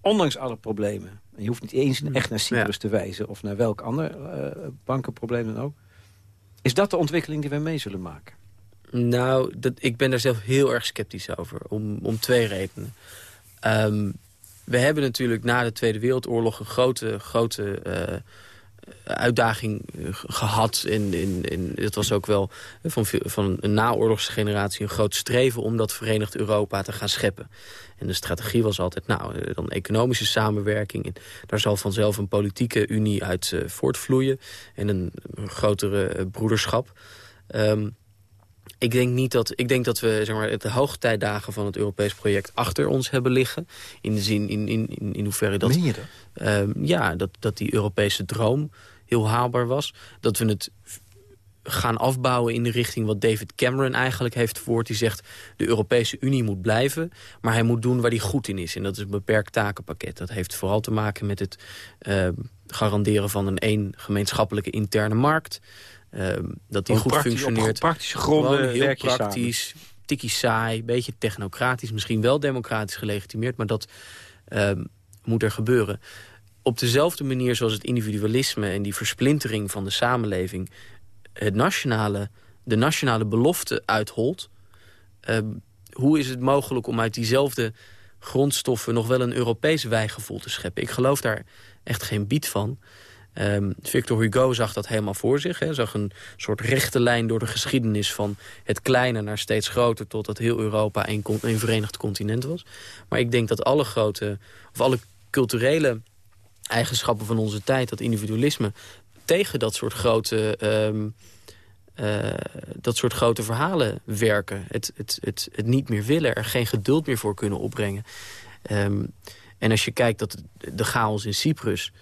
ondanks alle problemen... en je hoeft niet eens echt naar Cyprus te wijzen... of naar welk ander uh, bankenprobleem dan ook... is dat de ontwikkeling die we mee zullen maken? Nou, dat, ik ben daar zelf heel erg sceptisch over. Om, om twee redenen. Um, we hebben natuurlijk na de Tweede Wereldoorlog... een grote, grote uh, uitdaging eh, gehad. En, en, het was ook wel van, van een naoorlogse generatie een groot streven... om dat Verenigd Europa te gaan scheppen. En de strategie was altijd, nou, eh, dan economische samenwerking. En daar zal vanzelf een politieke unie uit uh, voortvloeien. En een, grotere broederschap. Um, ik denk niet dat. Ik denk dat we zeg maar, de hoogtijdagen van het Europees project achter ons hebben liggen. In de zin in, in, in, in hoeverre dat. Meen je dat? Um, ja, dat, dat die Europese droom heel haalbaar was. Dat we het gaan afbouwen in de richting wat David Cameron eigenlijk heeft voort. Die zegt de Europese Unie moet blijven, maar hij moet doen waar hij goed in is. En dat is een beperkt takenpakket. Dat heeft vooral te maken met het uh, garanderen van een één gemeenschappelijke interne markt. Uh, dat die goed functioneert. Op praktische gronden heel praktisch, tikkie saai, beetje technocratisch, misschien wel democratisch gelegitimeerd, maar dat uh, moet er gebeuren op dezelfde manier zoals het individualisme... en die versplintering van de samenleving het nationale, de nationale belofte uitholt... Ehm, hoe is het mogelijk om uit diezelfde grondstoffen... nog wel een Europees wijgevoel te scheppen? Ik geloof daar echt geen bied van. Um, Victor Hugo zag dat helemaal voor zich. Hij zag een soort rechte lijn door de geschiedenis van het kleine naar steeds groter... totdat heel Europa een, verenigd continent was. Maar ik denk dat alle grote, of alle culturele eigenschappen van onze tijd... dat individualisme tegen dat soort grote... Um, uh, dat soort grote verhalen werken. Het, het, het, het niet meer willen, er geen geduld meer voor kunnen opbrengen. Um, en als je kijkt dat de chaos in Cyprus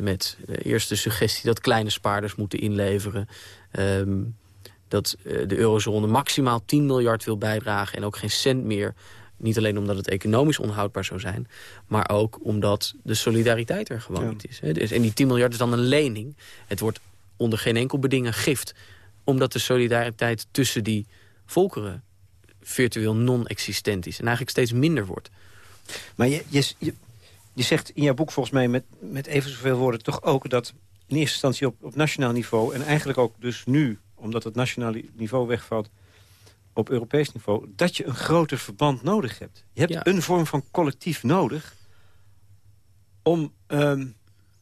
met de eerste suggestie dat kleine spaarders moeten inleveren. Um, dat uh, de eurozone maximaal 10 miljard wil bijdragen en ook geen cent meer. Niet alleen omdat het economisch onhoudbaar zou zijn... maar ook omdat de solidariteit er gewoon niet is. Dus, en die 10 miljard is dan een lening. Het wordt onder geen enkel beding een gift. Omdat de solidariteit tussen die volkeren virtueel non-existent is. En eigenlijk steeds minder wordt. Maar je, je, je zegt in jouw boek volgens mij met, met even zoveel woorden toch ook... dat in eerste instantie op, op nationaal niveau... en eigenlijk ook dus nu, omdat het nationale niveau wegvalt... op Europees niveau, dat je een groter verband nodig hebt. Je hebt een vorm van collectief nodig... om, um,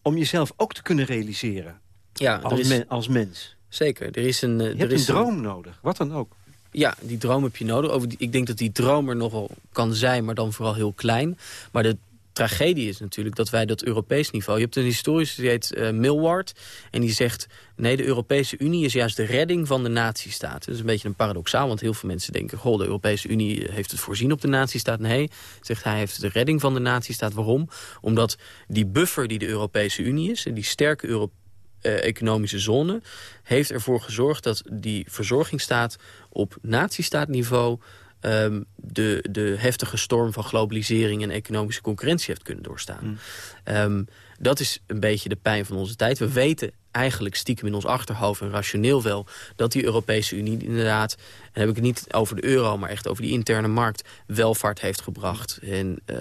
om jezelf ook te kunnen realiseren ja, als, is... als mens. Zeker. Er is een, je er hebt is een droom nodig, wat dan ook. Ja, die droom heb je nodig. Over ik denk dat die droom er nogal kan zijn, maar dan vooral heel klein. Maar de tragedie is natuurlijk dat wij dat Europees niveau... Je hebt een historisch die heet uh, Millward. En die zegt, nee, de Europese Unie is juist de redding van de nazistaat. Dat is een beetje een paradoxaal, want heel veel mensen denken... goh, de Europese Unie heeft het voorzien op de nazistaat. Nee, zegt hij, heeft de redding van de nazistaat. Waarom? Omdat die buffer die de Europese Unie is... en die sterke uh, economische zone... heeft ervoor gezorgd dat die verzorgingsstaat op nazistaatniveau um, de, de heftige storm van globalisering en economische concurrentie heeft kunnen doorstaan. Mm. Um, dat is een beetje de pijn van onze tijd. We weten eigenlijk stiekem in ons achterhoofd en rationeel wel... dat die Europese Unie inderdaad, en heb ik het niet over de euro... maar echt over die interne markt, welvaart heeft gebracht. En uh,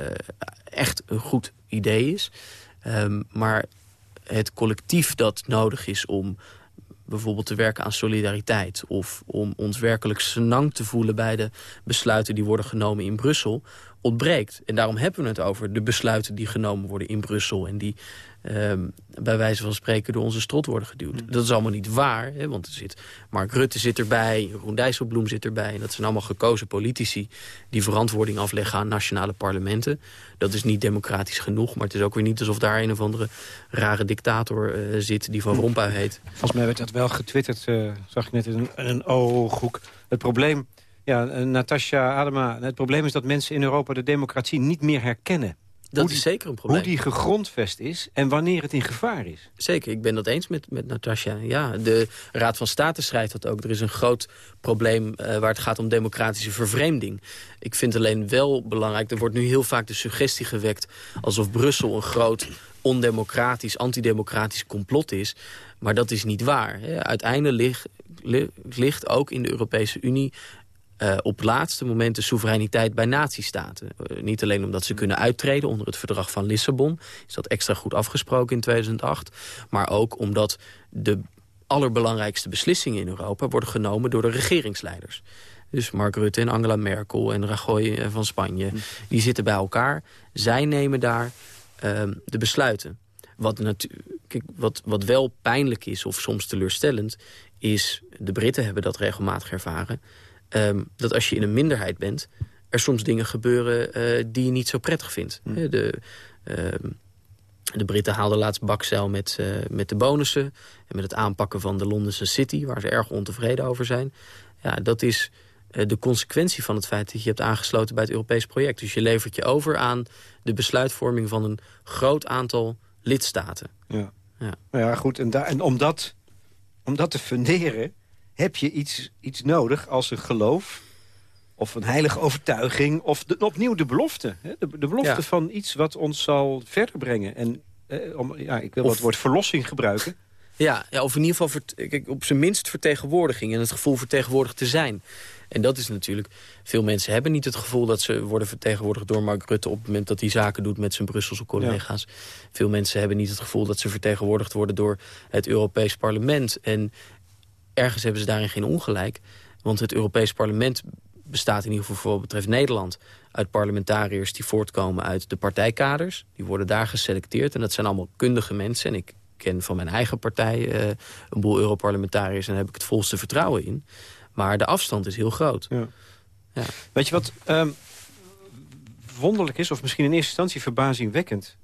echt een goed idee is. Um, maar het collectief dat nodig is om bijvoorbeeld te werken aan solidariteit... of om ons werkelijk senang te voelen bij de besluiten die worden genomen in Brussel ontbreekt. En daarom hebben we het over de besluiten die genomen worden in Brussel... en die Ehm, bij wijze van spreken door onze strot worden geduwd. Mm. Dat is allemaal niet waar, hè, want er zit, Mark Rutte zit erbij, Jeroen Dijsselbloem zit erbij. En dat zijn allemaal gekozen politici die verantwoording afleggen aan nationale parlementen. Dat is niet democratisch genoeg, maar het is ook weer niet alsof daar een of andere rare dictator uh, zit die Van Rompuy heet. Volgens mij werd dat wel getwitterd, uh, zag ik net in een, een ooghoek. Het probleem, ja, uh, Natasja Adema, het probleem is dat mensen in Europa de democratie niet meer herkennen. Dat is zeker een probleem. Hoe die gegrondvest is en wanneer het in gevaar is. Zeker, ik ben dat eens met, met Natasja. Ja, de Raad van State schrijft dat ook. Er is een groot probleem uh, waar het gaat om democratische vervreemding. Ik vind alleen wel belangrijk, er wordt nu heel vaak de suggestie gewekt... alsof Brussel een groot ondemocratisch, antidemocratisch complot is. Maar dat is niet waar. Hè. Uiteindelijk ligt, ligt ook in de Europese Unie uh, op laatste moment de soevereiniteit bij nazistaten. Uh, niet alleen omdat ze kunnen uittreden onder het verdrag van Lissabon... is dat extra goed afgesproken in 2008... maar ook omdat de allerbelangrijkste beslissingen in Europa... worden genomen door de regeringsleiders. Dus Mark Rutte en Angela Merkel en Rajoy eh, van Spanje... Hm. die zitten bij elkaar. Zij nemen daar uh, de besluiten. Wat, kijk, wat, wat wel pijnlijk is, of soms teleurstellend... is, de Britten hebben dat regelmatig ervaren um, dat als je in een minderheid bent... er soms dingen gebeuren uh, die je niet zo prettig vindt. Mm. De, um, de Britten haalden laatst bakzeil met, uh, met de bonussen... en met het aanpakken van de Londense City... waar ze erg ontevreden over zijn. Ja, dat is uh, de consequentie van het feit dat je hebt aangesloten bij het Europees project. Dus je levert je over aan de besluitvorming van een groot aantal lidstaten. Ja, ja. Nou ja goed. En, en om, dat, om dat te funderen heb je iets, iets nodig als een geloof of een heilige overtuiging... of de, opnieuw de belofte. Hè? De, de, belofte van iets wat ons zal verder brengen. En eh, om, ja, ik wil of, het woord verlossing gebruiken. Ja, ja of in ieder geval kijk, op zijn minst vertegenwoordiging... en het gevoel vertegenwoordigd te zijn. En dat is natuurlijk... Veel mensen hebben niet het gevoel dat ze worden vertegenwoordigd door Mark Rutte... op het moment dat hij zaken doet met zijn Brusselse collega's. Veel mensen hebben niet het gevoel dat ze vertegenwoordigd worden... door het Europees Parlement. En ergens hebben ze daarin geen ongelijk. Want het Europees Parlement bestaat in ieder geval voor wat betreft Nederland... uit parlementariërs die voortkomen uit de partijkaders. Die worden daar geselecteerd en dat zijn allemaal kundige mensen. En ik ken van mijn eigen partij uh, een boel Europarlementariërs... en daar heb ik het volste vertrouwen in. Maar de afstand is heel groot. Ja. Ja. Weet je wat um, wonderlijk is, of misschien in eerste instantie verbazingwekkend...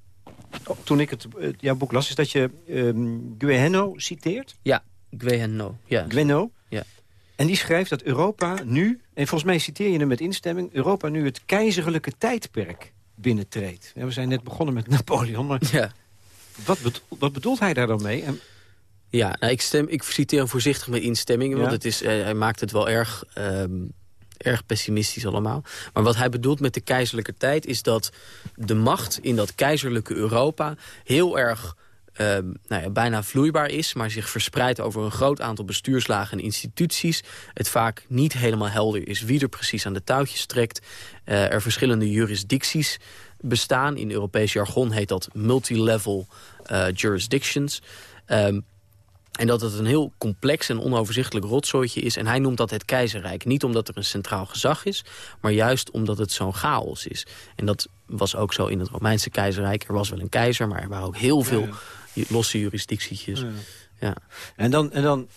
Oh, toen ik het, uh, jouw boek las, is dat je um, Guéhenno citeert? Ja, Guéhenno. Ja. Guéhenno? Ja. En die schrijft dat Europa nu, en volgens mij citeer je hem met instemming... Europa nu het keizerlijke tijdperk binnentreedt. Ja, we zijn net begonnen met Napoleon, maar ja. wat, bedoelt, wat bedoelt hij daar dan mee? En... Ja, nou, ik, stem, ik citeer hem voorzichtig met instemming, want het is, hij, hij maakt het wel erg... Um, erg pessimistisch allemaal. Maar wat hij bedoelt met de keizerlijke tijd... is dat de macht in dat keizerlijke Europa heel erg uh, nou ja, bijna vloeibaar is... maar zich verspreidt over een groot aantal bestuurslagen en instituties. Het vaak niet helemaal helder is wie er precies aan de touwtjes trekt. Uh, er verschillende jurisdicties bestaan. In Europees jargon heet dat multilevel uh, jurisdictions... Um, en dat het een heel complex en onoverzichtelijk rotzooitje is. En hij noemt dat het keizerrijk. Niet omdat er een centraal gezag is, maar juist omdat het zo'n chaos is. En dat was ook zo in het Romeinse keizerrijk. Er was wel een keizer, maar er waren ook heel veel losse jurisdictietjes. Ja. En, dan, en dan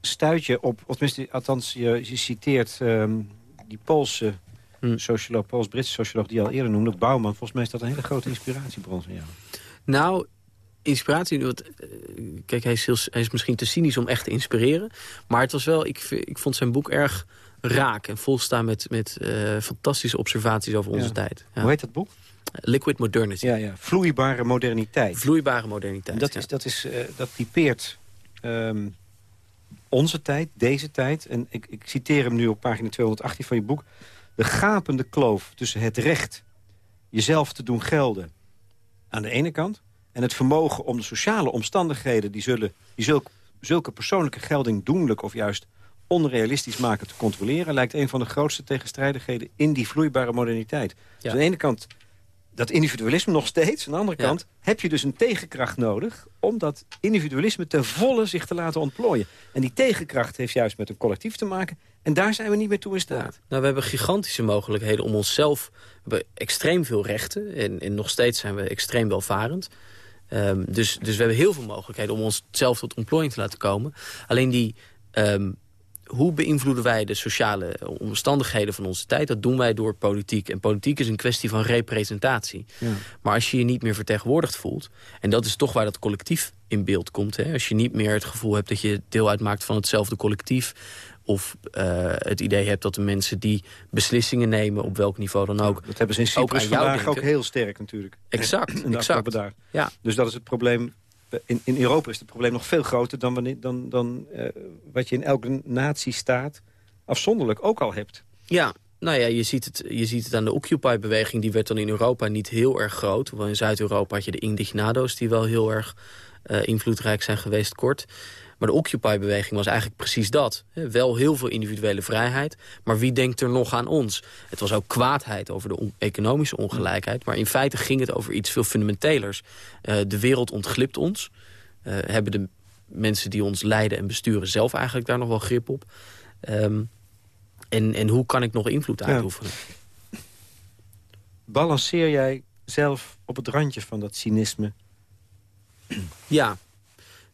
stuit je op, of tenminste, althans, je, je citeert um, die Poolse hm. socioloog, Pools-Britse socioloog die je al eerder noemde, Bouwman. Volgens mij is dat een hele grote inspiratiebron van jou. Nou, inspiratie... Want, eh, kijk, hij is, heel, hij is misschien te cynisch om echt te inspireren. Maar het was wel, ik, ik vond zijn boek erg raak en volstaan met, met uh, fantastische observaties over onze tijd. Ja. Hoe heet dat boek? Liquid Modernity. Ja, ja. Vloeibare moderniteit. Vloeibare moderniteit, Dat, is, dat, is, uh, dat typeert um, onze tijd, deze tijd. En ik, ik citeer hem nu op pagina 218 van je boek. De gapende kloof tussen het recht jezelf te doen gelden aan de ene kant en het vermogen om de sociale omstandigheden... die, zullen, die zulke, zulke persoonlijke gelding doenlijk of juist onrealistisch maken te controleren... lijkt een van de grootste tegenstrijdigheden in die vloeibare moderniteit. Dus aan de ene kant dat individualisme nog steeds. Aan de andere kant heb je dus een tegenkracht nodig... om dat individualisme ten volle zich te laten ontplooien. En die tegenkracht heeft juist met een collectief te maken. En daar zijn we niet meer toe in staat. Nou, we hebben gigantische mogelijkheden om onszelf... We hebben extreem veel rechten en, en nog steeds zijn we extreem welvarend... Um, dus, dus we hebben heel veel mogelijkheden om onszelf tot ontplooiing te laten komen. Alleen die... Um, hoe beïnvloeden wij de sociale omstandigheden van onze tijd? Dat doen wij door politiek. En politiek is een kwestie van representatie. Ja. Maar als je je niet meer vertegenwoordigd voelt... en dat is toch waar dat collectief in beeld komt. Hè? Als je niet meer het gevoel hebt dat je deel uitmaakt van hetzelfde collectief of uh, het idee hebt dat de mensen die beslissingen nemen... op welk niveau dan ook... dat hebben ze in Cyprus vandaag ook heel sterk natuurlijk. Exact, exact. Daar. Ja. Dus dat is het probleem... In, in Europa is het probleem nog veel groter dan, wanneer, dan, dan uh, wat je in elke nazistaat afzonderlijk ook al hebt. Ja, nou ja, je ziet het, je ziet het aan de Occupy-beweging. Die werd dan in Europa niet heel erg groot. Hoewel in Zuid-Europa had je de Indignado's... die wel heel erg uh, invloedrijk zijn geweest kort. Maar de Occupy-beweging was eigenlijk precies dat. Wel heel veel individuele vrijheid, maar wie denkt er nog aan ons? Het was ook kwaadheid over de economische ongelijkheid... maar in feite ging het over iets veel fundamentelers. Uh, de wereld ontglipt ons. Uh, hebben de mensen die ons leiden en besturen zelf eigenlijk daar nog wel grip op? Um, en, en hoe kan ik nog invloed uitoefenen? Ja. Balanceer jij zelf op het randje van dat cynisme? Ja,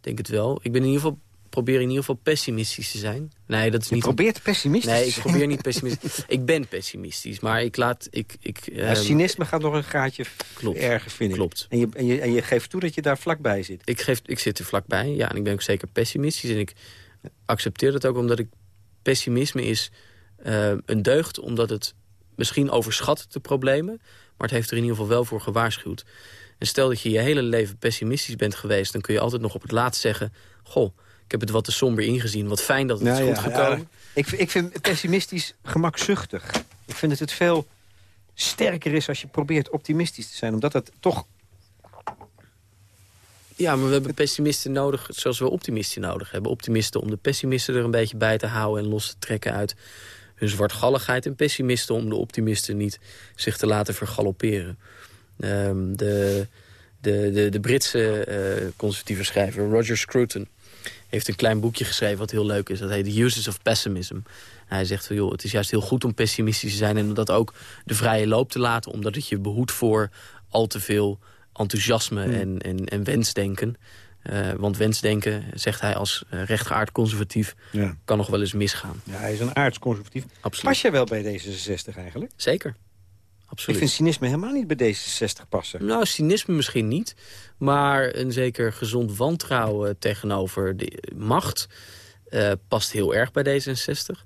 denk het wel. Ik ben in ieder geval probeer in ieder geval pessimistisch te zijn. Nee, dat is je niet... probeert pessimistisch Nee, ik probeer niet pessimistisch. ik ben pessimistisch, maar ik laat... Ik, ik, um... cynisme gaat nog een gaatje Klopt. erger, vind ik. Klopt. En je, en, je, en je geeft toe dat je daar vlakbij zit. Ik, geef, ik zit er vlakbij, ja. En ik ben ook zeker pessimistisch. En ik accepteer dat ook omdat ik... Pessimisme is uh, een deugd, omdat het misschien overschat de problemen... maar het heeft er in ieder geval wel voor gewaarschuwd. En stel dat je je hele leven pessimistisch bent geweest... dan kun je altijd nog op het laatst zeggen... goh, ik heb het wat te somber ingezien. Wat fijn dat het is goed gekomen. Ja. Ik, ik vind pessimistisch gemakzuchtig. Ik vind dat het veel sterker is als je probeert optimistisch te zijn. Omdat het toch... Ja, maar we hebben pessimisten nodig zoals we optimisten nodig hebben. Optimisten om de pessimisten er een beetje bij te houden... en los te trekken uit hun zwartgalligheid. En pessimisten om de optimisten niet zich te laten vergalopperen. Um, de, de, de, de Britse uh, conservatieve schrijver Roger Scruton heeft een klein boekje geschreven wat heel leuk is. Dat heet The Uses of Pessimism. hij zegt van, joh, het is juist heel goed om pessimistisch te zijn... en om dat ook de vrije loop te laten... omdat het je behoedt voor al te veel enthousiasme en, en, en wensdenken. Uh, want wensdenken, zegt hij als uh, rechtgeaard conservatief... Ja. kan nog wel eens misgaan. Ja, hij is een aardsconservatief. Absoluut. Pas jij wel bij D66 eigenlijk? Zeker. Absoluut. Ik vind cynisme helemaal niet bij D66 passen. Nou, cynisme misschien niet. Maar een zeker gezond wantrouwen tegenover de macht... Uh, past heel erg bij D66.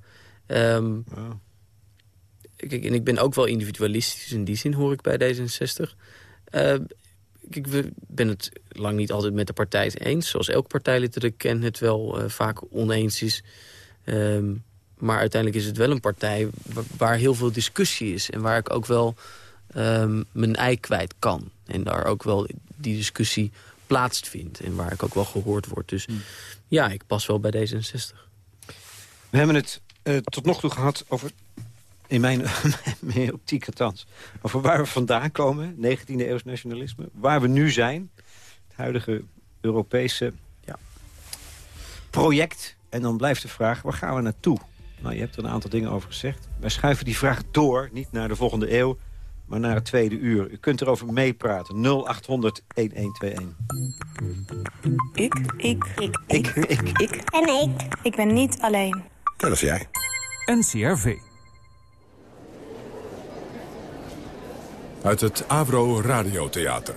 Um, wow. kijk, en ik ben ook wel individualistisch. In die zin hoor ik bij D66. Uh, ik ben het lang niet altijd met de partij eens. Zoals elke partijlid dat ik ken het wel uh, vaak oneens is. Um, maar uiteindelijk is het wel een partij waar heel veel discussie is. En waar ik ook wel um, mijn ei kwijt kan. En daar ook wel die discussie plaatsvindt. En waar ik ook wel gehoord word. Dus hmm. ja, ik pas wel bij D66. We hebben het uh, tot nog toe gehad over in mijn, mijn optiek althans, over waar we vandaan komen, 19e eeuws nationalisme, waar we nu zijn, het huidige Europese ja, project. En dan blijft de vraag, waar gaan we naartoe? Nou, je hebt er een aantal dingen over gezegd. Wij schuiven die vraag door, niet naar de volgende eeuw, maar naar het tweede uur. U kunt erover meepraten. 0800 1121. Ik. Ik. Ik. Ik. Ik. Ik. En ik. Ik ben niet alleen. Dat is jij. NCRV. Uit het Avro Radiotheater.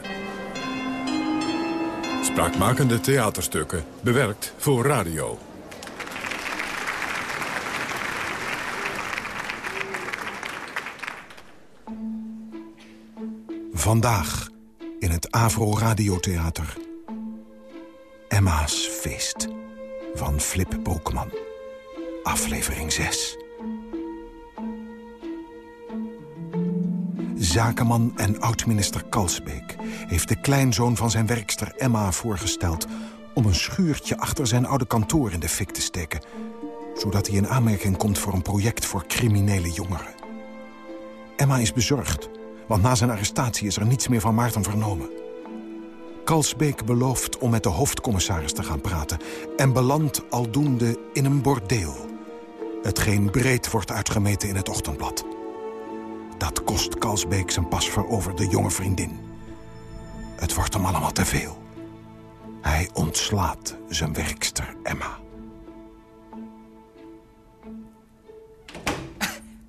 Spraakmakende theaterstukken, bewerkt voor radio. Vandaag in het Avro Radiotheater. Emma's Feest van Flip Broekman. Aflevering 6. Zakenman en oud-minister Kalsbeek heeft de kleinzoon van zijn werkster Emma voorgesteld... om een schuurtje achter zijn oude kantoor in de fik te steken... zodat hij in aanmerking komt voor een project voor criminele jongeren. Emma is bezorgd, want na zijn arrestatie is er niets meer van Maarten vernomen. Kalsbeek belooft om met de hoofdcommissaris te gaan praten... en belandt aldoende in een bordeel. Hetgeen breed wordt uitgemeten in het ochtendblad. Dat kost Kalsbeek zijn pas veroverde jonge vriendin. Het wordt hem allemaal te veel. Hij ontslaat zijn werkster Emma.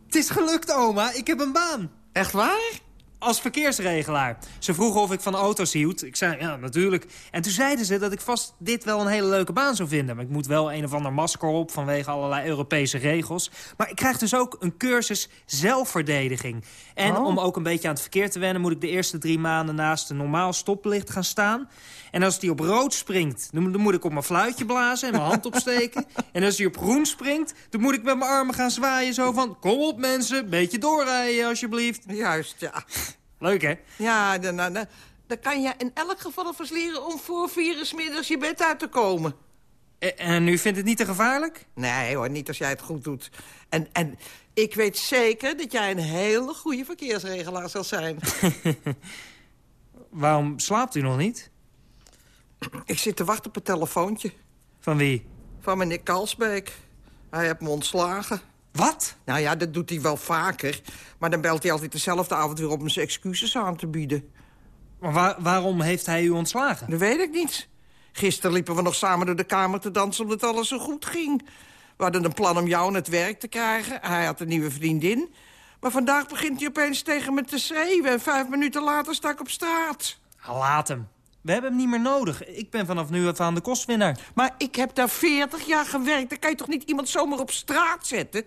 Het is gelukt, oma. Ik heb een baan. Echt waar? Als verkeersregelaar. Ze vroegen of ik van auto's hield. Ik zei, ja, natuurlijk. En toen zeiden ze dat ik vast dit wel een hele leuke baan zou vinden. Maar ik moet wel een of ander masker op vanwege allerlei Europese regels. Maar ik krijg dus ook een cursus zelfverdediging. En oh. om ook een beetje aan het verkeer te wennen... moet ik de eerste drie maanden naast een normaal stoplicht gaan staan. En als die op rood springt, dan moet ik op mijn fluitje blazen en mijn hand opsteken. En als die op groen springt, dan moet ik met mijn armen gaan zwaaien. Zo van, kom op mensen, beetje doorrijden alsjeblieft. Juist, ja. Leuk, hè? Ja, dan, dan, dan kan je in elk geval versleren om voor vier middags je bed uit te komen. En, en u vindt het niet te gevaarlijk? Nee hoor, niet als jij het goed doet. En, en ik weet zeker dat jij een hele goede verkeersregelaar zal zijn. Waarom slaapt u nog niet? Ik zit te wachten op een telefoontje. Van wie? Van meneer Kalsbeek. Hij heeft me ontslagen. Wat? Nou ja, dat doet hij wel vaker. Maar dan belt hij altijd dezelfde avond weer op om zijn excuses aan te bieden. Maar waarom heeft hij u ontslagen? Dat weet ik niet. Gisteren liepen we nog samen door de kamer te dansen omdat alles zo goed ging. We hadden een plan om jou aan het werk te krijgen. Hij had een nieuwe vriendin. Maar vandaag begint hij opeens tegen me te schreeuwen... en vijf minuten later sta ik op straat. Laat hem. We hebben hem niet meer nodig. Ik ben vanaf nu af aan de kostwinnaar. Maar ik heb daar 40 jaar gewerkt. Dan kan je toch niet iemand zomaar op straat zetten?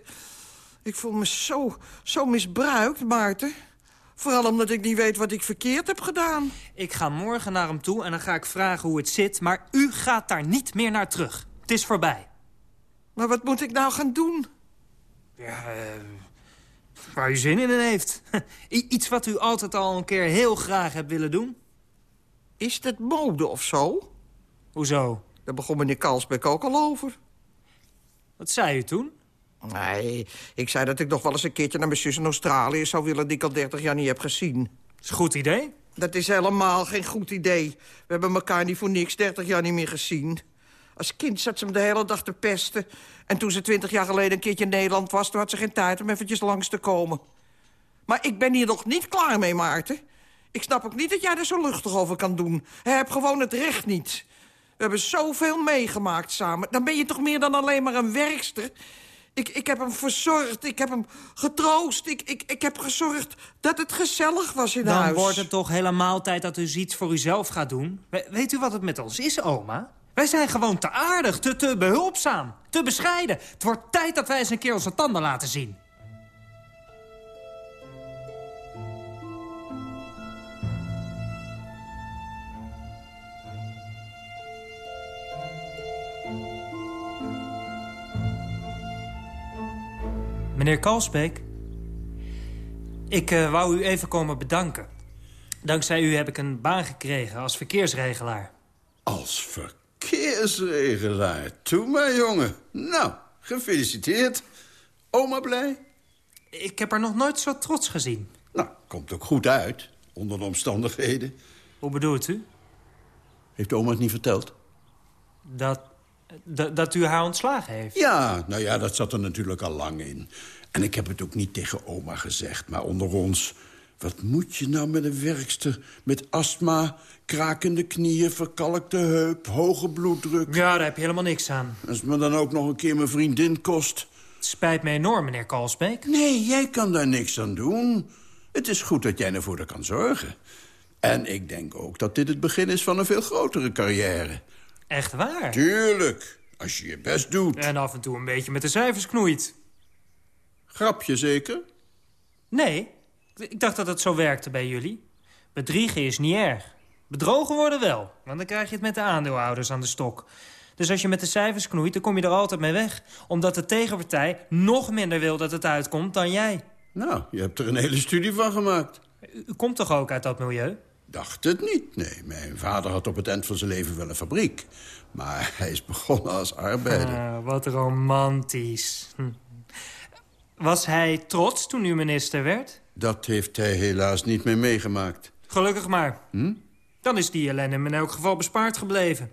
Ik voel me zo, zo misbruikt, Maarten. Vooral omdat ik niet weet wat ik verkeerd heb gedaan. Ik ga morgen naar hem toe en dan ga ik vragen hoe het zit. Maar u gaat daar niet meer naar terug. Het is voorbij. Maar wat moet ik nou gaan doen? Ja, uh, waar u zin in heeft. Iets wat u altijd al een keer heel graag hebt willen doen. Is dat mode of zo? Hoezo? Daar begon meneer Kalsbeek ook al over. Wat zei u toen? Nee, ik zei dat ik nog wel eens een keertje naar mijn zus in Australië zou willen... die ik al 30 jaar niet heb gezien. Dat is een goed idee. Dat is helemaal geen goed idee. We hebben elkaar niet voor niks 30 jaar niet meer gezien. Als kind zat ze hem de hele dag te pesten. En toen ze twintig jaar geleden een keertje in Nederland was... toen had ze geen tijd om eventjes langs te komen. Maar ik ben hier nog niet klaar mee, Maarten. Ik snap ook niet dat jij er zo luchtig over kan doen. Hij hebt gewoon het recht niet. We hebben zoveel meegemaakt samen. Dan ben je toch meer dan alleen maar een werkster? Ik, ik heb hem verzorgd, ik heb hem getroost. Ik, ik, ik heb gezorgd dat het gezellig was in Dan huis. wordt het toch helemaal tijd dat u iets voor uzelf gaat doen. We- weet u wat het met ons is, oma? Wij zijn gewoon te aardig, te, te behulpzaam, te bescheiden. Het wordt tijd dat wij eens een keer onze tanden laten zien. Meneer Kalsbeek, ik eh, wou u even komen bedanken. Dankzij u heb ik een baan gekregen als verkeersregelaar. Als verkeersregelaar. Toe maar, jongen. Nou, gefeliciteerd. Oma blij? Ik heb haar nog nooit zo trots gezien. Nou, komt ook goed uit, onder de omstandigheden. Hoe bedoelt u? Heeft oma het niet verteld? Dat, dat, dat u haar ontslagen heeft? Ja, nou ja, dat zat er natuurlijk al lang in. En ik heb het ook niet tegen oma gezegd, maar onder ons... Wat moet je nou met een werkster met astma, krakende knieën, verkalkte heup, hoge bloeddruk? Ja, daar heb je helemaal niks aan. Als het me dan ook nog een keer mijn vriendin kost. Het spijt me enorm, meneer Kalsbeek. Nee, jij kan daar niks aan doen. Het is goed dat jij ervoor kan zorgen. En ik denk ook dat dit het begin is van een veel grotere carrière. Echt waar? Tuurlijk, als je je best doet. En af en toe een beetje met de cijfers knoeit. Grapje zeker? Nee, ik dacht dat het zo werkte bij jullie. Bedriegen is niet erg. Bedrogen worden wel, want dan krijg je het met de aandeelhouders aan de stok. Dus als je met de cijfers knoeit, dan kom je er altijd mee weg. Omdat de tegenpartij nog minder wil dat het uitkomt dan jij. Nou, je hebt er een hele studie van gemaakt. U, u komt toch ook uit dat milieu? Dacht het niet, nee. Mijn vader had op het eind van zijn leven wel een fabriek. Maar hij is begonnen als arbeider. Ah, wat romantisch. Hm. Was hij trots toen u minister werd? Dat heeft hij helaas niet meer meegemaakt. Gelukkig maar. Hm? Dan is die ellende in elk geval bespaard gebleven.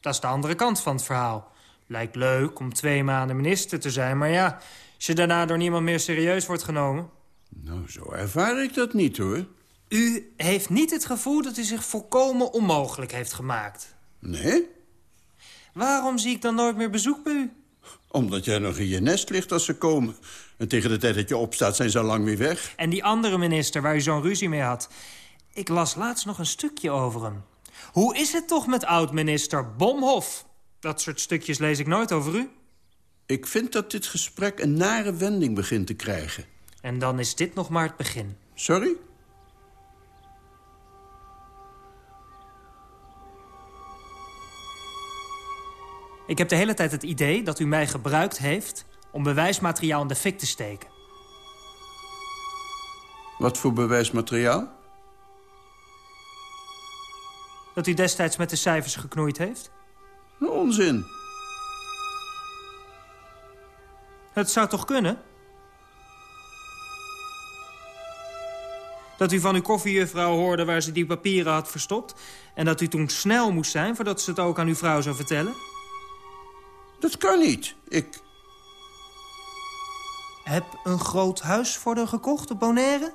Dat is de andere kant van het verhaal. Lijkt leuk om twee maanden minister te zijn, maar ja... als je daarna door niemand meer serieus wordt genomen... Nou, zo ervaar ik dat niet, hoor. U heeft niet het gevoel dat u zich volkomen onmogelijk heeft gemaakt. Nee? Waarom zie ik dan nooit meer bezoek bij u? Omdat jij nog in je nest ligt als ze komen. En tegen de tijd dat je opstaat zijn ze al lang weer weg. En die andere minister waar u zo'n ruzie mee had... ik las laatst nog een stukje over hem. Hoe is het toch met oud-minister Bomhoff? Dat soort stukjes lees ik nooit over u. Ik vind dat dit gesprek een nare wending begint te krijgen. En dan is dit nog maar het begin. Sorry? Ik heb de hele tijd het idee dat u mij gebruikt heeft... om bewijsmateriaal in de fik te steken. Wat voor bewijsmateriaal? Dat u destijds met de cijfers geknoeid heeft? Onzin. Het zou toch kunnen? Dat u van uw koffiejuffrouw hoorde waar ze die papieren had verstopt... en dat u toen snel moest zijn voordat ze het ook aan uw vrouw zou vertellen? Dat kan niet. Ik... Heb een groot huis voor haar gekocht op Bonaire?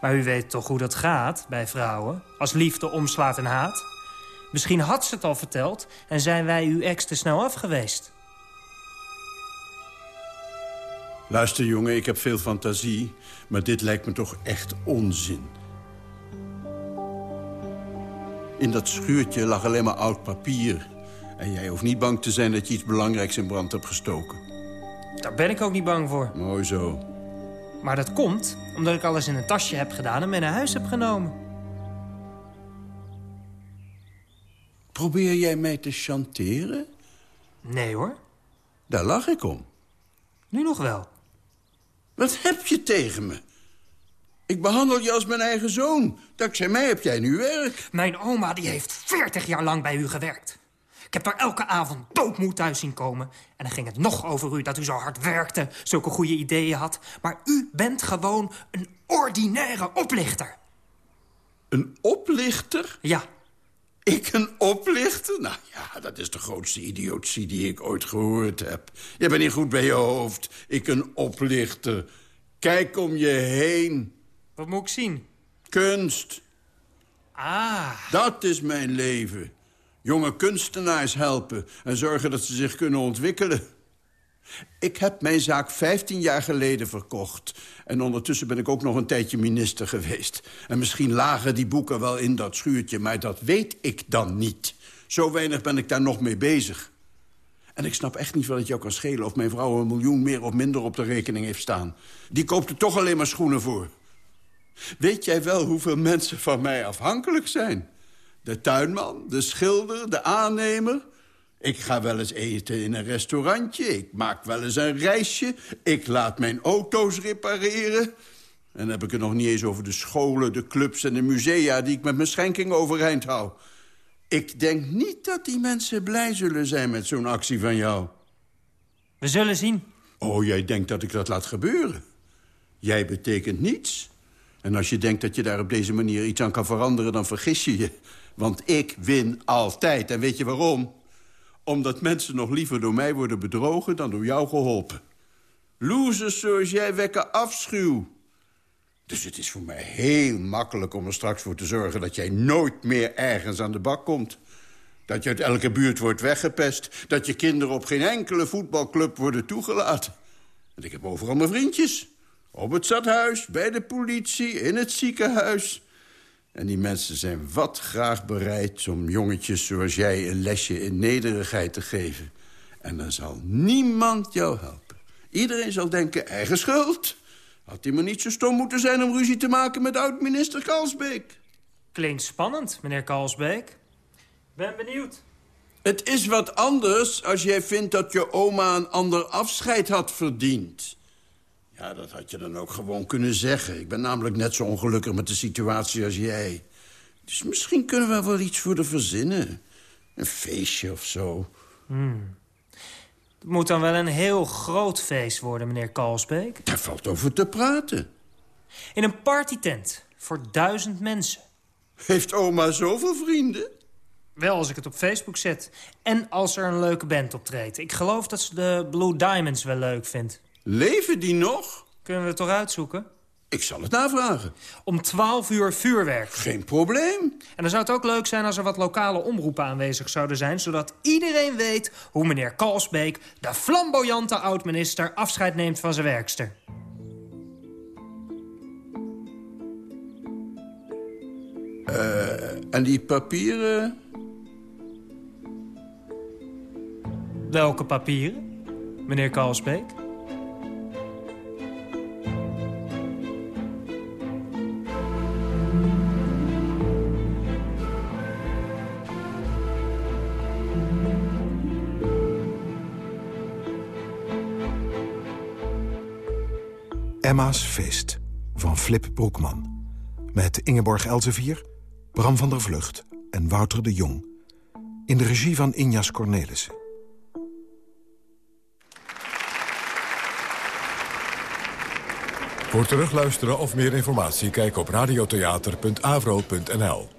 Maar u weet toch hoe dat gaat bij vrouwen? Als liefde omslaat in haat? Misschien had ze het al verteld en zijn wij uw ex te snel af geweest. Luister, jongen, ik heb veel fantasie... maar dit lijkt me toch echt onzin. In dat schuurtje lag alleen maar oud papier. En jij hoeft niet bang te zijn dat je iets belangrijks in brand hebt gestoken. Daar ben ik ook niet bang voor. Mooi zo. Maar dat komt omdat ik alles in een tasje heb gedaan en mee naar huis heb genomen. Probeer jij mij te chanteren? Nee hoor, Daar lach ik om. nu nog wel. Wat heb je tegen me? Ik behandel je als mijn eigen zoon. Dankzij mij heb jij nu werk. Mijn oma die heeft 40 jaar lang bij u gewerkt. Ik heb haar elke avond doodmoe thuis zien komen. En dan ging het nog over u dat u zo hard werkte, zulke goede ideeën had. Maar u bent gewoon een ordinaire oplichter. Een oplichter? Ja, Ik een oplichter? Nou ja, dat is de grootste idiotie die ik ooit gehoord heb. Je bent niet goed bij je hoofd. Ik een oplichter. Kijk om je heen. Wat moet ik zien? Kunst. Ah. Dat is mijn leven. Jonge kunstenaars helpen en zorgen dat ze zich kunnen ontwikkelen. Ik heb mijn zaak 15 jaar geleden verkocht. En ondertussen ben ik ook nog een tijdje minister geweest. En misschien lagen die boeken wel in dat schuurtje, maar dat weet ik dan niet. Zo weinig ben ik daar nog mee bezig. En ik snap echt niet wat het jou kan schelen... of mijn vrouw een miljoen meer of minder op de rekening heeft staan. Die koopt er toch alleen maar schoenen voor. Weet jij wel hoeveel mensen van mij afhankelijk zijn? De tuinman, de schilder, de aannemer... Ik ga wel eens eten in een restaurantje. Ik maak wel eens een reisje. Ik laat mijn auto's repareren. En dan heb ik het nog niet eens over de scholen, de clubs en de musea... die ik met mijn schenking overeind hou. Ik denk niet dat die mensen blij zullen zijn met zo'n actie van jou. We zullen zien. Oh, jij denkt dat ik dat laat gebeuren? Jij betekent niets. En als je denkt dat je daar op deze manier iets aan kan veranderen... dan vergis je je. Want ik win altijd. En weet je waarom? Omdat mensen nog liever door mij worden bedrogen dan door jou geholpen. Losers zoals jij wekken afschuw. Dus het is voor mij heel makkelijk om er straks voor te zorgen... dat jij nooit meer ergens aan de bak komt. Dat je uit elke buurt wordt weggepest. Dat je kinderen op geen enkele voetbalclub worden toegelaten. En ik heb overal mijn vriendjes. Op het stadhuis, bij de politie, in het ziekenhuis. En die mensen zijn wat graag bereid om jongetjes zoals jij... een lesje in nederigheid te geven. En dan zal niemand jou helpen. Iedereen zal denken, eigen schuld. Had hij maar niet zo stom moeten zijn om ruzie te maken met oud-minister Kalsbeek. Klinkt spannend, meneer Kalsbeek. Ben benieuwd. Het is wat anders als jij vindt dat je oma een ander afscheid had verdiend. Ja, dat had je dan ook gewoon kunnen zeggen. Ik ben namelijk net zo ongelukkig met de situatie als jij. Dus misschien kunnen we wel iets voor de verzinnen. Een feestje of zo. Hmm. Het moet dan wel een heel groot feest worden, meneer Kalsbeek. Daar valt over te praten. In een partytent voor duizend mensen. Heeft oma zoveel vrienden? Wel als ik het op Facebook zet. En als er een leuke band optreedt. Ik geloof dat ze de Blue Diamonds wel leuk vindt. Leven die nog? Kunnen we het toch uitzoeken? Ik zal het navragen. Om 12 uur vuurwerk. Geen probleem. En dan zou het ook leuk zijn als er wat lokale omroepen aanwezig zouden zijn... zodat iedereen weet hoe meneer Kalsbeek, de flamboyante oud-minister... afscheid neemt van zijn werkster. Uh, en die papieren? Welke papieren, meneer Kalsbeek? Emma's Feest van Flip Broekman. Met Ingeborg Elsevier, Bram van der Vlucht en Wouter de Jong. In de regie van Injas Cornelissen. Voor terugluisteren of meer informatie kijk op radiotheater.avro.nl.